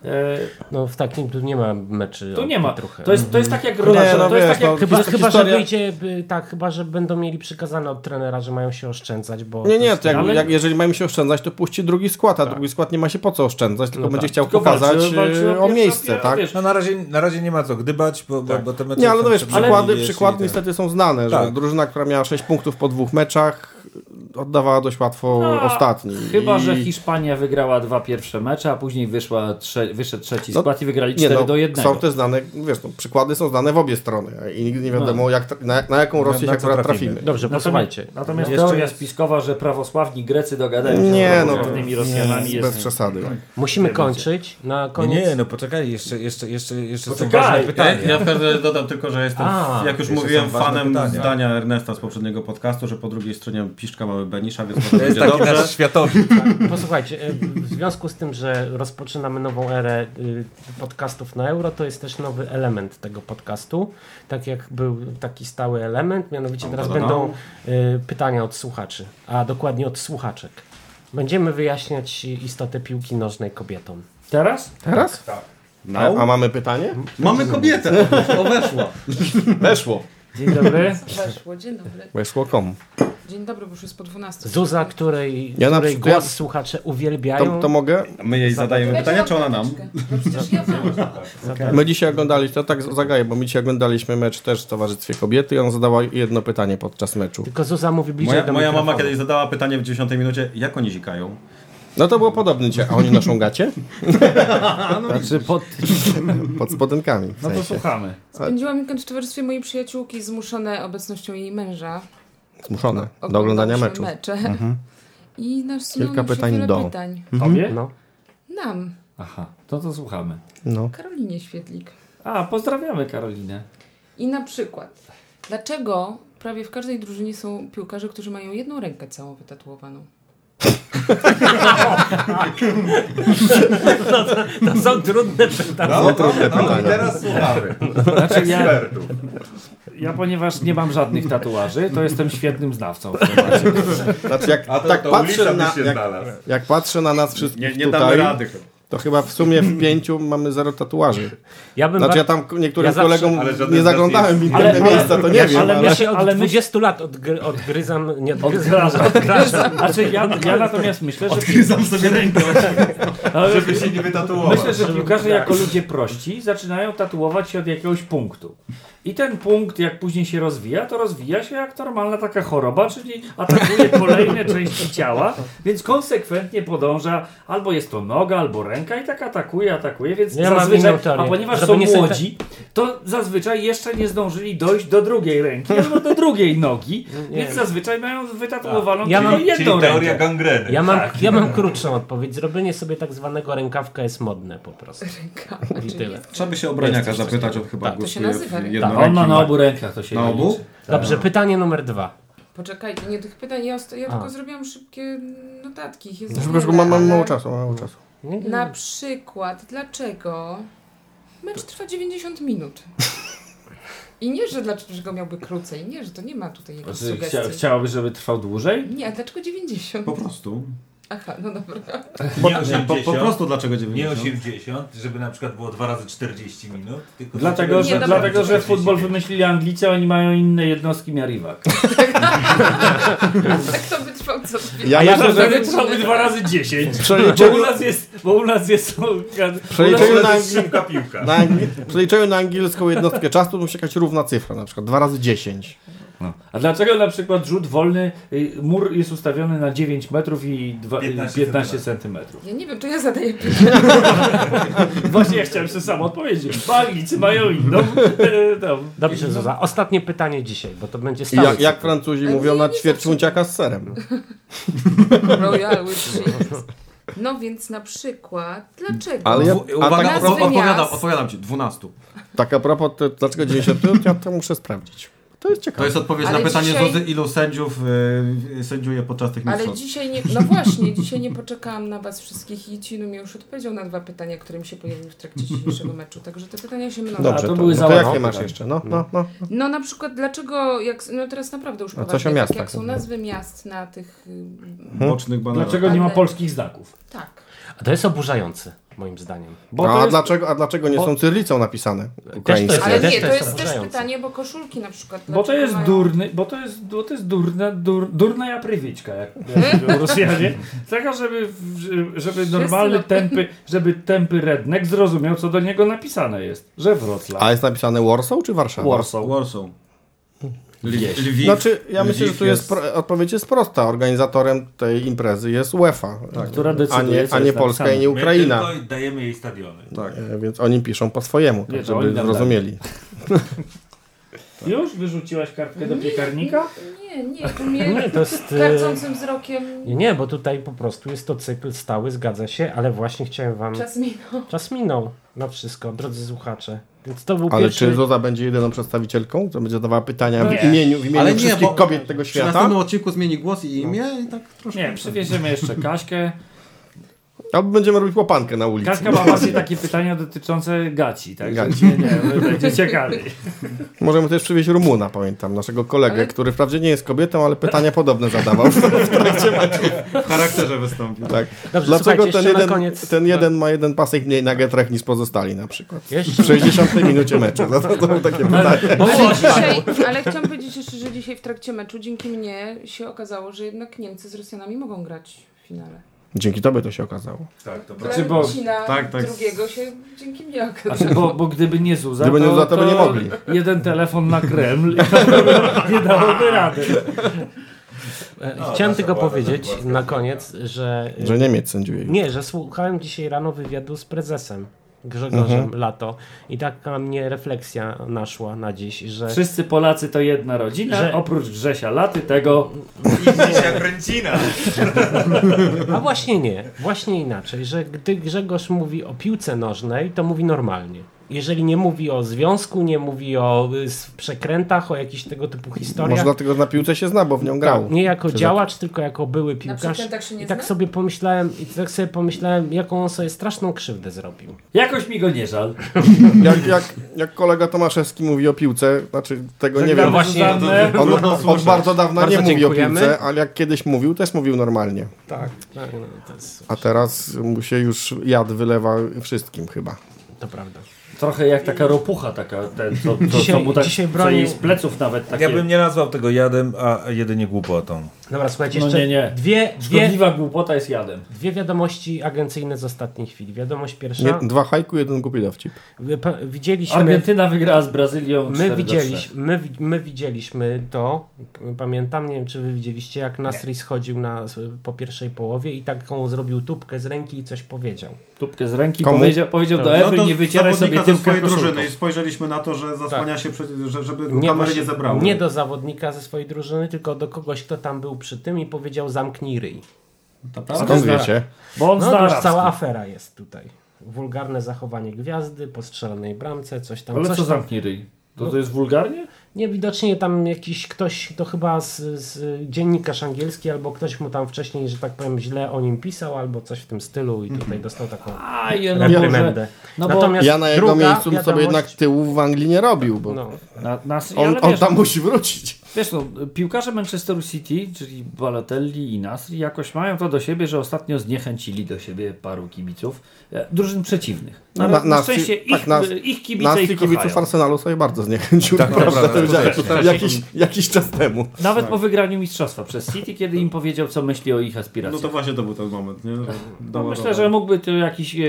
E, No w takim tu nie ma meczy. tu nie ma. Pietruchę. To jest, to jest tak jak Nie, Rodacze, no to jest wiesz, tak jak no, Chyba, chyba że wyjdzie, y, tak, chyba, że będą mieli przykazane od trenera, że mają się oszczędzać, bo... Nie, nie, jest- to jak, Ale- jak, jeżeli mają się oszczędzać, to puści drugi skład, a drugi skład nie ma się po co oszczędzać, tylko No będzie tak. chciał Tylko pokazać walczy- walczy o pierwsze- miejsce, tak? wiesz, No na razie, na razie nie ma co gdybać, bo, bo, Tak. bo te mecze Nie, ale no wiesz, przykłady, przykłady tak. niestety są znane, że Tak. drużyna, która miała 6 punktów po dwóch meczach, oddawała dość łatwo No, ostatni. Chyba, I- że Hiszpania wygrała dwa pierwsze mecze, a później wyszła trze wyszedł trzeci No, skład i wygrali Nie, 4 no, do 1. są też znane, wiesz, no, przykłady są znane w obie strony i nigdy nie wiadomo, jak, tra- na, na jaką Rosję się akurat trafimy. trafimy. Dobrze, Natomiast, posłuchajcie. natomiast Jeszcze teoria spiskowa, że prawosławni Grecy dogadają się Nie, z no, prawosławnymi Rosjanami bez jest... przesady. Musimy kończyć. Na Nie, koniec... nie, no poczekaj, jeszcze, jeszcze, jeszcze, jeszcze są Poczekaj, ważne Ja, pytania. ja razie dodam tylko, że jestem, A, jak już mówiłem, są ważne fanem pytania. zdania Ernesta z poprzedniego podcastu, że po drugiej stronie piszczka mamy Benisza, więc <laughs> To jest taki nasz światowy. Posłuchajcie, e, w związku z tym, że rozpoczynamy nową erę y, podcastów na euro, to jest też nowy element tego podcastu. Tak jak był taki stały element, mianowicie teraz Ba, ba, ba. będą y, pytania od słuchaczy, a dokładnie od słuchaczek. Będziemy wyjaśniać istotę piłki nożnej kobietom. Teraz? Teraz? No. A, a mamy pytanie? Mamy kobietę, <laughs> o weszła. Weszło. Dzień dobry. Weszło, dzień dobry. Weszło komu? Dzień dobry, bo już jest po 12. Zuza, której, Ja której przykład- głos słuchacze uwielbiają. To, to mogę? My jej zadajemy pytania, czy ona nam? No przecież ja mam. My dzisiaj oglądaliśmy, to tak zagaję, bo my dzisiaj oglądaliśmy mecz też w Towarzystwie Kobiety i on zadała jedno pytanie podczas meczu. Tylko Zuza mówi bliżej Moja, do moja mama kiedyś zadała pytanie w 10 minucie, jak oni zikają? No to było podobne dzisiaj. A oni noszą gacie? <laughs> Znaczy pod... <laughs> Pod spodenkami. W No to sensie. słuchamy. Spędziłam weekend w towarzystwie mojej przyjaciółki zmuszone obecnością jej męża. Zmuszone do oglądania meczu. mecze. I nasunęło Kilka pytań do. pytań. Tobie? No. Nam, Aha, to to słuchamy. No. Karolinie Świetlik. A, pozdrawiamy Karolinę. I na przykład, dlaczego prawie w każdej drużynie są piłkarze, którzy mają jedną rękę całą wytatuowaną? <laughs> To są trudne pytania. No, trudne no, pytania. i teraz słuchamy. Znaczy ja, ja ponieważ nie mam żadnych tatuaży, to jestem świetnym znawcą. <laughs> Znaczy jak, A to, tak to patrzę na, jak, znalazł. jak patrzę na nas wszystkich Nie, nie tutaj, damy rady. to chyba w sumie w pięciu mamy zero tatuaży. Ja bym Znaczy ja tam niektórym Ja zawsze- kolegom ale nie zaglądałem w Ale- ale- miejsca, to nie wiesz, wiem. ale ale- się od ale myśl- 20 lat odgry, odgryzam, nie Odgrażam. odgrażam. Znaczy ja, ja natomiast myślę, że... Odgryzam sobie rękę. Ale Żeby się nie wytatuować. Myślę, że piłkarze jako ludzie prości zaczynają tatuować się od jakiegoś punktu. I ten punkt, jak później się rozwija, to rozwija się jak normalna taka choroba, czyli atakuje kolejne <laughs> części ciała, więc konsekwentnie podąża, albo jest to noga, albo ręka i tak atakuje, atakuje, więc mam zazwyczaj, a ponieważ Żeby są nie młodzi, to zazwyczaj jeszcze nie zdążyli dojść do drugiej ręki <laughs> albo do drugiej nogi, Nie. więc zazwyczaj mają wytatuowaną Ja mam- jedną Czyli teoria rękę. gangreny. Ja mam, ja mam krótszą odpowiedź. Zrobienie sobie tak zwanego rękawka jest modne po prostu. Ręka. I tyle. Trzeba by się obraniaka zapytać, on chyba Tak, to się nazywa, w nie? On ma na obu rękach, to się Na obu? Dobrze, pytanie numer dwa. Poczekajcie, nie tych pytań, ja, ja tylko zrobiłam szybkie notatki. ich Jest wiele, mam, mam ale mało czasu, mam mało czasu. Na przykład, dlaczego mecz trwa 90 minut? I nie, że dlaczego miałby krócej, nie, że to nie ma tutaj jakiejś Znaczy, sugestii. chcia, chciałabyś, żeby trwał dłużej? Nie, a dlaczego 90? Po prostu. Aha, no dobra. Nie Nie, 80, po, po prostu dlaczego nie 90? 80, żeby na przykład było 2 razy 40 minut. Tylko Dlatego, Nie, że, dobra, dlatego, że 40 futbol wymyślili Anglicy, oni mają inne jednostki miarivak. Tak to by trwał co Ja A ja że trwały dwa razy 10. Bo przeliczeniu, u nas jest, bo u nas jest... przeliczeniu, na, angli- piłka. na, angli- przeliczeniu na angielską jednostkę czasu to musi jakaś równa cyfra, na przykład 2 razy 10. A dlaczego na przykład rzut wolny, y, mur jest ustawiony na 9 metrów i dwa- 15 15 centymetrów? Ja nie wiem, to ja zadaję <laughs> pytanie. Właśnie ja chciałem sobie sam odpowiedzieć. Anglicy mają inną. tam, Dobrze, Zuza. Ostatnie pytanie dzisiaj, bo to będzie I stały. jak, jak Francuzi mówią nie, na ćwierć z serem. <laughs> Royal. No więc na przykład, dlaczego? Ale ja- a Uwaga, tak- odpo- odpowiadam, odpowiadam ci. 12. Tak a propos, te, dlaczego 90 minut, ja to muszę sprawdzić. To jest ciekawe. To jest odpowiedź Ale na pytanie dzisiaj- Zuzy, ilu sędziów y, sędziuje podczas tych Ale mistrzostw. dzisiaj nie, no właśnie, dzisiaj nie poczekałam na was wszystkich i Cinu mi już odpowiedział na dwa pytania, które mi się pojawiły w trakcie dzisiejszego meczu, także te pytania się mną. Dobrze, to to, były no to jakie masz jeszcze? No, no, no. No na przykład dlaczego, jak, no teraz naprawdę już A coś poważnie, tak miastach jak są nazwy miast na tych... y, Bocznych banerach. Dlaczego nie ma Ale- polskich znaków? Tak. A to jest oburzające, moim zdaniem. Bo a, to jest, dlaczego, a dlaczego nie bo- są cyrylicą napisane? Ukraińskie. jest- Ale nie, to jest też pytanie, bo koszulki na przykład. bo to jest mają- durny, bo to jest, bo to jest durna, dur, durna japrywiczka, jak, jak <laughs> Rosjanie. Tego, żeby, żeby normalny no. tępy, żeby tępy redneck zrozumiał, co do niego napisane jest. Że Wrocław. A jest napisane Warsaw czy Warszawa? Warsaw. Warsaw. Lwi- Lwiw. Znaczy, ja myślę, że Lwiw tu jest, pro, odpowiedź jest prosta. Organizatorem tej imprezy jest UEFA, która a decyduje, nie, co a nie jest Polska i nie Ukraina. My tylko dajemy jej stadiony. Tak. E, Więc oni piszą po swojemu, Nie, tak, żeby zrozumieli. <laughs> Już wyrzuciłaś kartkę do piekarnika? Nie, nie, to mnie <laughs> Nie, to jest... e, karcącym wzrokiem Nie, nie, bo tutaj po prostu jest to cykl stały, zgadza się, ale właśnie chciałem wam... czas minął. Czas minął na wszystko, drodzy słuchacze. Więc to był Ale pierwszy... czy Zuza będzie jedyną przedstawicielką, która będzie zadawała pytania Nie. w imieniu, w imieniu Ale nie, wszystkich bo kobiet tego Przy świata? następnym odcinku zmieni głos i imię i tak troszkę... Nie, przywieziemy jeszcze Kaśkę. Albo będziemy robić łopankę na ulicy. Kaśka ma właśnie takie pytania dotyczące gaci, tak? Gaci. Nie, nie, będzie <laughs> ciekawie. Możemy też przywieźć Rumuna, pamiętam, naszego kolegę, Ale- który wprawdzie nie jest kobietą, ale pytania podobne zadawał. <laughs> W charakterze wystąpił. tak. Dobrze, Dlaczego ten jeden, koniec... ten jeden ma jeden pasek mniej na getrach niż pozostali na przykład? Jeszcze... W 60 minucie meczu. No to, to są takie pytania. Ale, dzisiaj, ale chciałam powiedzieć jeszcze, że dzisiaj w trakcie meczu dzięki mnie się okazało, że jednak Niemcy z Rosjanami mogą grać w finale. Dzięki tobie to się okazało. Tak, to Znaczy, bo- tak, tak. drugiego się dzięki mnie okazało. Znaczy, bo, bo gdyby nie Zuza, Gdyby nie Zuza, to by nie mogli. Jeden telefon na Kreml i to <laughs> nie dałoby rady. E, No, Chciałem tylko powiedzieć na koniec, że... Że Niemiec sędziuje. Nie, że słuchałem dzisiaj rano wywiadu z prezesem Grzegorzem Mhm. Lato i taka mnie refleksja naszła na dziś, że... Wszyscy Polacy to jedna rodzina, Że- oprócz Grzesia Laty, tego jak Ręcina. A właśnie nie, właśnie inaczej, że gdy Grzegorz mówi o piłce nożnej, to mówi normalnie. Jeżeli nie mówi o związku, nie mówi o y, przekrętach, o jakichś tego typu historiach, Może dlatego na piłce się zna, bo w nią grał. nie jako Czy działacz, tylko jako były piłkarz. nie I tak zna? sobie pomyślałem, i tak sobie pomyślałem, jaką on sobie straszną krzywdę zrobił. jakoś mi go nie żal. <laughs> Jak, jak, jak kolega Tomaszewski mówi o piłce, znaczy tego nie Żegnamy wiem. właśnie- Zuzannę. On od bardzo dawna Bardzo nie mówi o dziękujemy. piłce, ale jak kiedyś mówił, też mówił normalnie. Tak, tak no, to, jest, A teraz mu się już jad wylewa wszystkim chyba. to prawda. Trochę jak taka ropucha, taka, ten, co, co, Dzisiaj- co mu tak, dzisiaj co bronił- jej z pleców nawet takie Ja bym nie nazwał tego jadem, a jedynie głupotą. Dobra, słuchajcie, No jeszcze nie, nie. Dwie, dwie, Szkodliwa głupota jest jadem. dwie wiadomości agencyjne z ostatniej chwili. Wiadomość pierwsza, Nie, dwa hajku, jeden głupi dowcip. widzieliśmy... Argentyna wygrała z Brazylią My 4 do 3. widzieliśmy, my, my widzieliśmy to, pamiętam, nie wiem czy wy widzieliście, jak Nasri schodził na, po pierwszej połowie i taką zrobił tubkę z ręki i coś powiedział. Tubkę z ręki Komu? powiedział, powiedział do No Ewy, to nie wycieraj sobie tyłka swojej drużyny i spojrzeliśmy na to, że zasłania się, przed, że, żeby kamery Tak. właśnie- nie zebrały. nie do zawodnika ze swojej drużyny, tylko do kogoś, kto tam był przy tym i powiedział zamknij ryj. Naprawdę? Skąd wiecie? Bo on No to już cała afera jest tutaj. Wulgarne zachowanie gwiazdy, po strzelanej bramce, coś tam. Ale coś co tam. zamknij ryj? To, to jest wulgarnie? Nie, widocznie tam jakiś ktoś, to chyba z, z dziennikarz angielski, albo ktoś mu tam wcześniej, że tak powiem, źle o nim pisał, albo coś w tym stylu i tutaj dostał taką A, je, no reprymendę. no bo Natomiast Ja na jego druga miejscu bym sobie wiadomość- jednak tyłów w Anglii nie robił, bo No, na, nas, on, on tam no, musi wrócić. Wiesz no, piłkarze Manchesteru City, czyli Balotelli i Nasri, jakoś mają to do siebie, że ostatnio zniechęcili do siebie paru kibiców, e, drużyn przeciwnych. Na, No, na, na- szczęście tak, ich, nas- ich kibice Nas ich tych kibiców kochają. Arsenalu sobie bardzo zniechęcił. Tak, prawda, to widziałem to jakiś, jakiś czas temu. Nawet po wygraniu mistrzostwa przez City, kiedy im powiedział, co myśli o ich No aspiracjach. to właśnie to był ten moment, nie? Że No, myślę, że mógłby to jakiś e,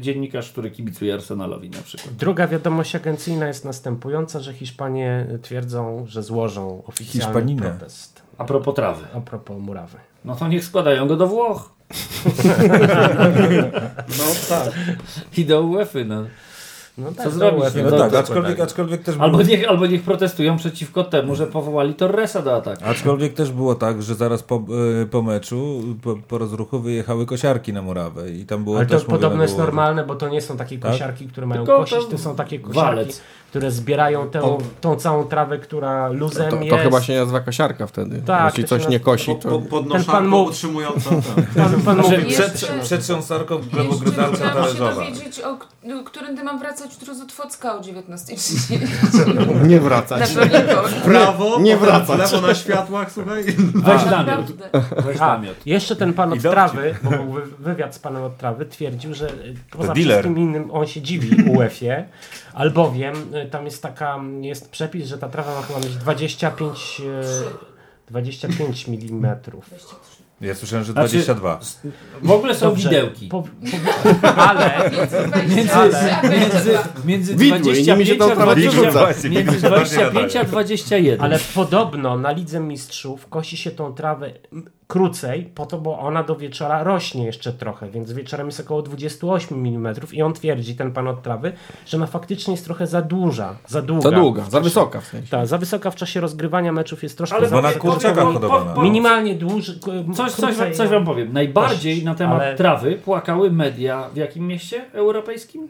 dziennikarz, który kibicuje Arsenalowi na przykład. Druga wiadomość agencyjna jest następująca, że Hiszpanie twierdzą, że złożą oficjalny Hiszpaninę. protest A propos trawy. a propos murawy. No to niech składają go do Włoch. <laughs> No tak. I do UEFA, no. No Co zrobić? No to- tak, to- aczkolwiek, aczkolwiek też Albo było, niech, albo niech protestują przeciwko temu, że powołali Torresa do ataku. aczkolwiek też było tak, że zaraz po, y, po meczu, po, po rozruchu wyjechały kosiarki na murawę i tam było Ale to też mówione podobno jest normalne, bo to nie są takie Tak? kosiarki, które mają Tylko kosić, to to są takie kosiarki, walec. Które zbierają tę, tą całą trawę, która luzem To, to jest. chyba się nazywa kosiarka wtedy. Tak, Jeśli to coś nie kosi, Po, po, to... Ten pan podnoszarką mógł- utrzymującą. <laughs> Pan, pan Znaczy, mówi, Przed, przetrząsarką Jeszcze glebogryzarką chciałam się talerzowa. dowiedzieć, o którym ty mam wracać jutro z Otwocka o 19.30. <laughs> Nie wracać. Prawo, Nie wracać. lewo na światłach, słuchaj. <laughs> Weź namiot. Weź namiot. jeszcze ten pan od trawy, bo był wy- wywiad z panem od trawy, twierdził, że y, poza wszystkim innym on się dziwi UEFA, albowiem y, tam jest taka, jest przepis, że ta trawa ma chyba mieć 25, y, 25 mm. Ja słyszałem, że Znaczy- 22. W ogóle są widełki. Po, po, ale Między, Ale- między, między Widły, i nimi się 25 to a trawa 20, rzuca. Właśnie, między tylko bardziej 25 a nadaje. 21. Ale podobno na Lidze Mistrzów kosi się tą trawę krócej, po to, bo ona do wieczora rośnie jeszcze trochę, więc wieczorem jest około 28 mm i on twierdzi, ten pan od trawy, że ona faktycznie jest trochę za duża, za długa. Za długa, za wysoka w sensie. Tak, za wysoka w czasie rozgrywania meczów jest troszkę Ale za na po- Minimalnie dłużej. Coś, coś, wam- coś wam powiem. Najbardziej na temat Ale- trawy płakały media w jakim mieście europejskim?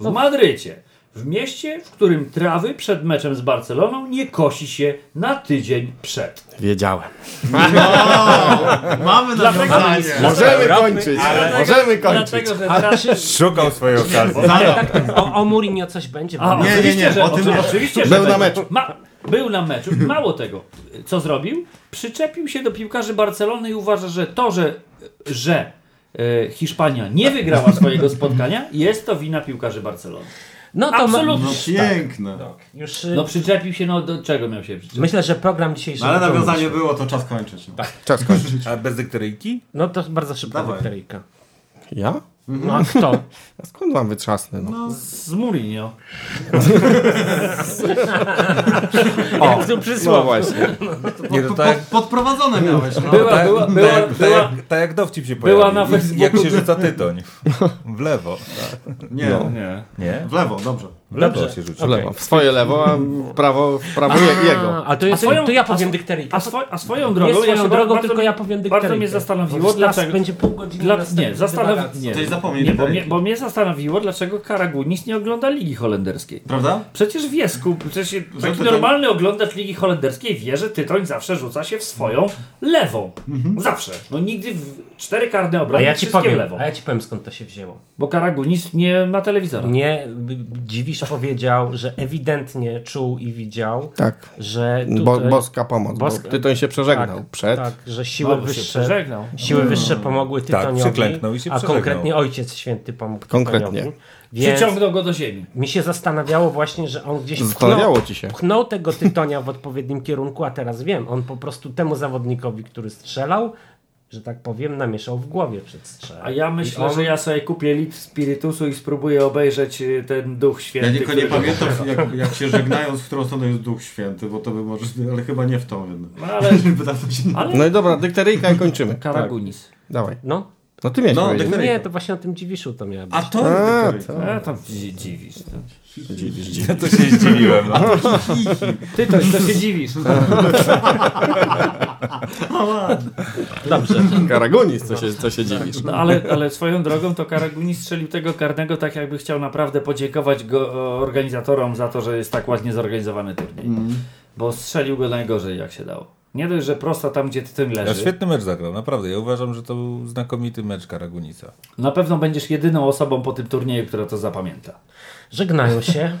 W No. Madrycie. W mieście, w którym trawy przed meczem z Barceloną nie kosi się na tydzień przed. Wiedziałem. Mamy nawiązanie. Możemy kończyć. Możemy kończyć. Dlatego, że trawy... Szukał swojej okazji. O, o Mourinho coś będzie? A, Nie, nie, oczywiście, nie, że, o tym oczywiście, że Był na meczu. Ma, był na meczu. Mało tego. Co zrobił? Przyczepił się do piłkarzy Barcelony i uważa, że to, że, że e, Hiszpania nie wygrała swojego spotkania, jest to wina piłkarzy Barcelony. No to Absolutnie. No piękne. już y, No przyczepił się, no do czego miał się przyczepić? myślę, że program dzisiejszy. No, ale nawiązanie było, to czas kończyć. No. Czas kończyć. <laughs> A bez dykteryjki? No to bardzo szybko Dawaj. Ja? No a kto? <laughs> A skąd mam wytrzasnę? No. Z Mourinho. <laughs> O, tu no przysłowie. właśnie. <laughs> Nie, to Po, tak, po, podprowadzone miałeś, no. Była, tak, była, tak, była, tak, była, jak, tak jak dowcip się była pojawił. na I- Facebooku- Jak się rzuca tytoń. W lewo. Nie, No. Nie. Nie? w lewo, dobrze. W lewo Dobrze. się rzuca. W lewo. W swoje lewo, a w prawo, w prawo je, jego. A, a to, jest, A swoją- to ja a powiem dykteryjkę. A, swo, a swoją Nie drogą, swoją ja drogą, bardzo, tylko ja powiem dykteryjkę. bardzo mnie zastanowiło, dlaczego... będzie pół godziny Dla, nie, dywagacji. nie, To i zapomnij nie bo, mnie, bo mnie zastanowiło, dlaczego Karagunis nie ogląda Ligi Holenderskiej. Prawda? Przecież wie, skup, przecież taki normalny oglądacz Ligi Holenderskiej wie, że Tytoń zawsze rzuca się w swoją lewą. Zawsze. No nigdy w cztery karne A obrony, ja ci powiem, lewą. a ja ci powiem skąd to się wzięło. Bo Karagunis nie ma telewizora. Nie, b- Powiedział, że ewidentnie czuł i widział, Tak. że Bo, tutaj, boska pomoc. Boska- Bo tytoń się przeżegnał tak, przed. tak, że siły No, bo się wyższe, siły wyższe pomogły Tytoniowi, przyklęknął i się a konkretnie Ojciec Święty pomógł Konkretnie. Tytoniowi. Więc Przyciągnął go do ziemi. mi się zastanawiało właśnie, że on gdzieś pchnął, Zastanawiało ci się. pchnął tego Tytonia w odpowiednim kierunku, a teraz wiem, on po prostu temu zawodnikowi, który strzelał, że tak powiem, namieszał w głowie przed strzałem. A ja myślę, on- że ja sobie kupię litr spirytusu i spróbuję obejrzeć y, ten Duch Ja Święty. tylko nie pamiętam, jak, jak się żegnają, z którą stroną jest Duch Święty, bo to by może, ale chyba nie w tą. No ale, <laughs> ale No i dobra, dykteryjka i kończymy. Karagunis. Dawaj. No, No ty miałeś No, nie, to właśnie o tym Dziwiszu to miało być. A to A, to. A tam dzi- dziwisz. To. Ja to się zdziwiłem. No. <laughs> Ty to, to się dziwisz. <laughs> Dobrze. Karagunis, co się, co się dziwisz. No, ale, ale swoją drogą to Karagunis strzelił tego karnego tak jakby chciał naprawdę podziękować go, organizatorom za to, że jest tak ładnie zorganizowany turniej. Bo strzelił go najgorzej jak się dało. Nie dość, że prosto tam gdzie tytoń Ja leży. świetny mecz zagrał, naprawdę. Ja uważam, że to był znakomity mecz Karagunica. Na pewno będziesz jedyną osobą po tym turnieju, która to zapamięta. Żegnają się <laughs>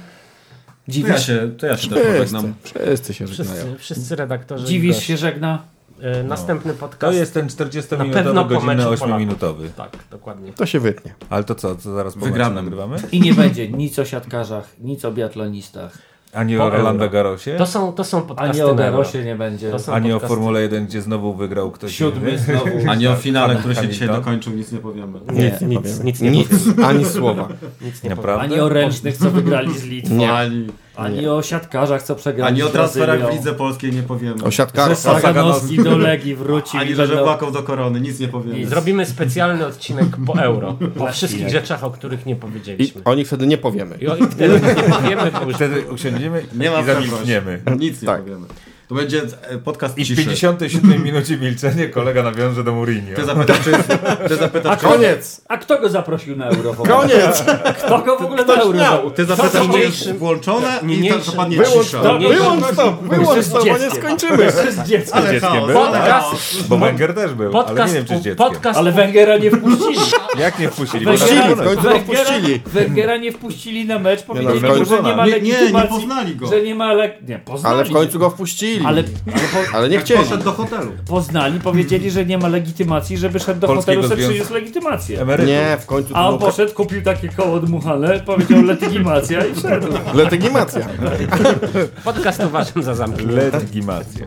To ja Dziwisz, się, to ja się też Wszyscy, pożegnam. wszyscy się żegnają. wszyscy, wszyscy redaktorzy. dziwisz się, żegna. E, Następny podcast. To jest ten Na pewno 40-minutowy, po meczu godzinny, Polaków. 8-minutowy. Tak, dokładnie. To się wytnie. Ale to co, co zaraz meczu nagrywamy? I nie będzie nic o siatkarzach, nic o biatlonistach. Ani o Rolando euro. Garosie? To są, to są podcasty Ani o. Garosie nie będzie. To są Ani o podcasty. Formule 1, gdzie znowu wygrał ktoś Siódmy inny? znowu. <laughs> A nie o finale, który się dzisiaj dokończył, nic nie powiemy. Nie, Nic nie nic, powiemy. nic nie Nic, ani słowa. Nic nie Naprawdę? Ani o ręcznych, co wygrali z Litwą. Nie. Ani, Ani o siatkarzach, co przegrali ani o transferach w lidze polskiej nie powiemy. O siatkarstwie. Że Saganowski do Legii wrócił. Ani i że będą- Żełłakow do korony, nic nie powiemy. Nic. Zrobimy specjalny odcinek po euro. <laughs> O wszystkich rzeczach, o których nie I powiedzieliśmy. o nich wtedy nie powiemy. I, o, i wtedy nie powiemy, bo już Wtedy usiądziemy Nie ma i zamilkniemy. Nic nie Tak. powiemy. To będzie e, podcast I w ciszy. 57 minucie milczenie kolega nawiąże do Mourinho. Ty zapytasz, czy jest, ty zapytasz, A czy, koniec! A kto go zaprosił na euro? Koniec! Kto go w ogóle na euro? Miał. Ty zapytasz, czy jest włączone i niniejszym- to zapadnie Wyłącz cisza. to, nie, wyłącz to, wyłącz z to, bo nie dzieckiem. skończymy. To jest dziecko. Ale dzieckiem był? Podcast. Bo Wenger też był, ale nie podcast, wiem czy z dzieckiem. podcast Ale Węgera nie wpuścili. Jak nie wpuścili? Wpuścili, w końcu go Węgiera- wpuścili. Węgera nie wpuścili na mecz, no, powiedzieli końcu że nie ma Nie, nie, nie legitymacji. poznali go. Że nie ma le... Nie, poznali. Ale w końcu go wpuścili. Ale, Ale nie Jak chcieli. poszedł do hotelu. poznali, powiedzieli, że nie ma legitymacji, żeby szedł do Polskiego hotelu, sobie przyniósł legitymację. Emerytur. Nie, w końcu A on poszedł, kupił takie koło dmuchane, powiedział legitymacja i wszedł. legitymacja. podcast uważam za zamknięty. Legitymacja.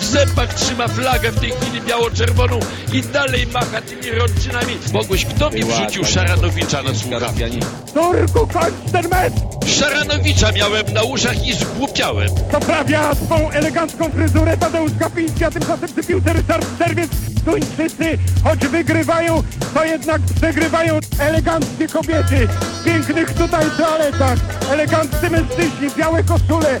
W zębach trzyma flagę w tej chwili biało-czerwoną i dalej macha tymi rączynami. Mogłeś, kto mi wrzucił Szaranowicza na słuchawki? Turku, kończ ten mecz! Szaranowicza miałem na uszach i zgłupiałem. poprawia swą elegancką fryzurę Tadeusz Kapiński, a tymczasem przy piłce Ryszard Czerwiec. Tuńczycy, choć wygrywają, to jednak przegrywają eleganckie kobiety. W pięknych tutaj toaletach, eleganccy mężczyźni, białe koszule,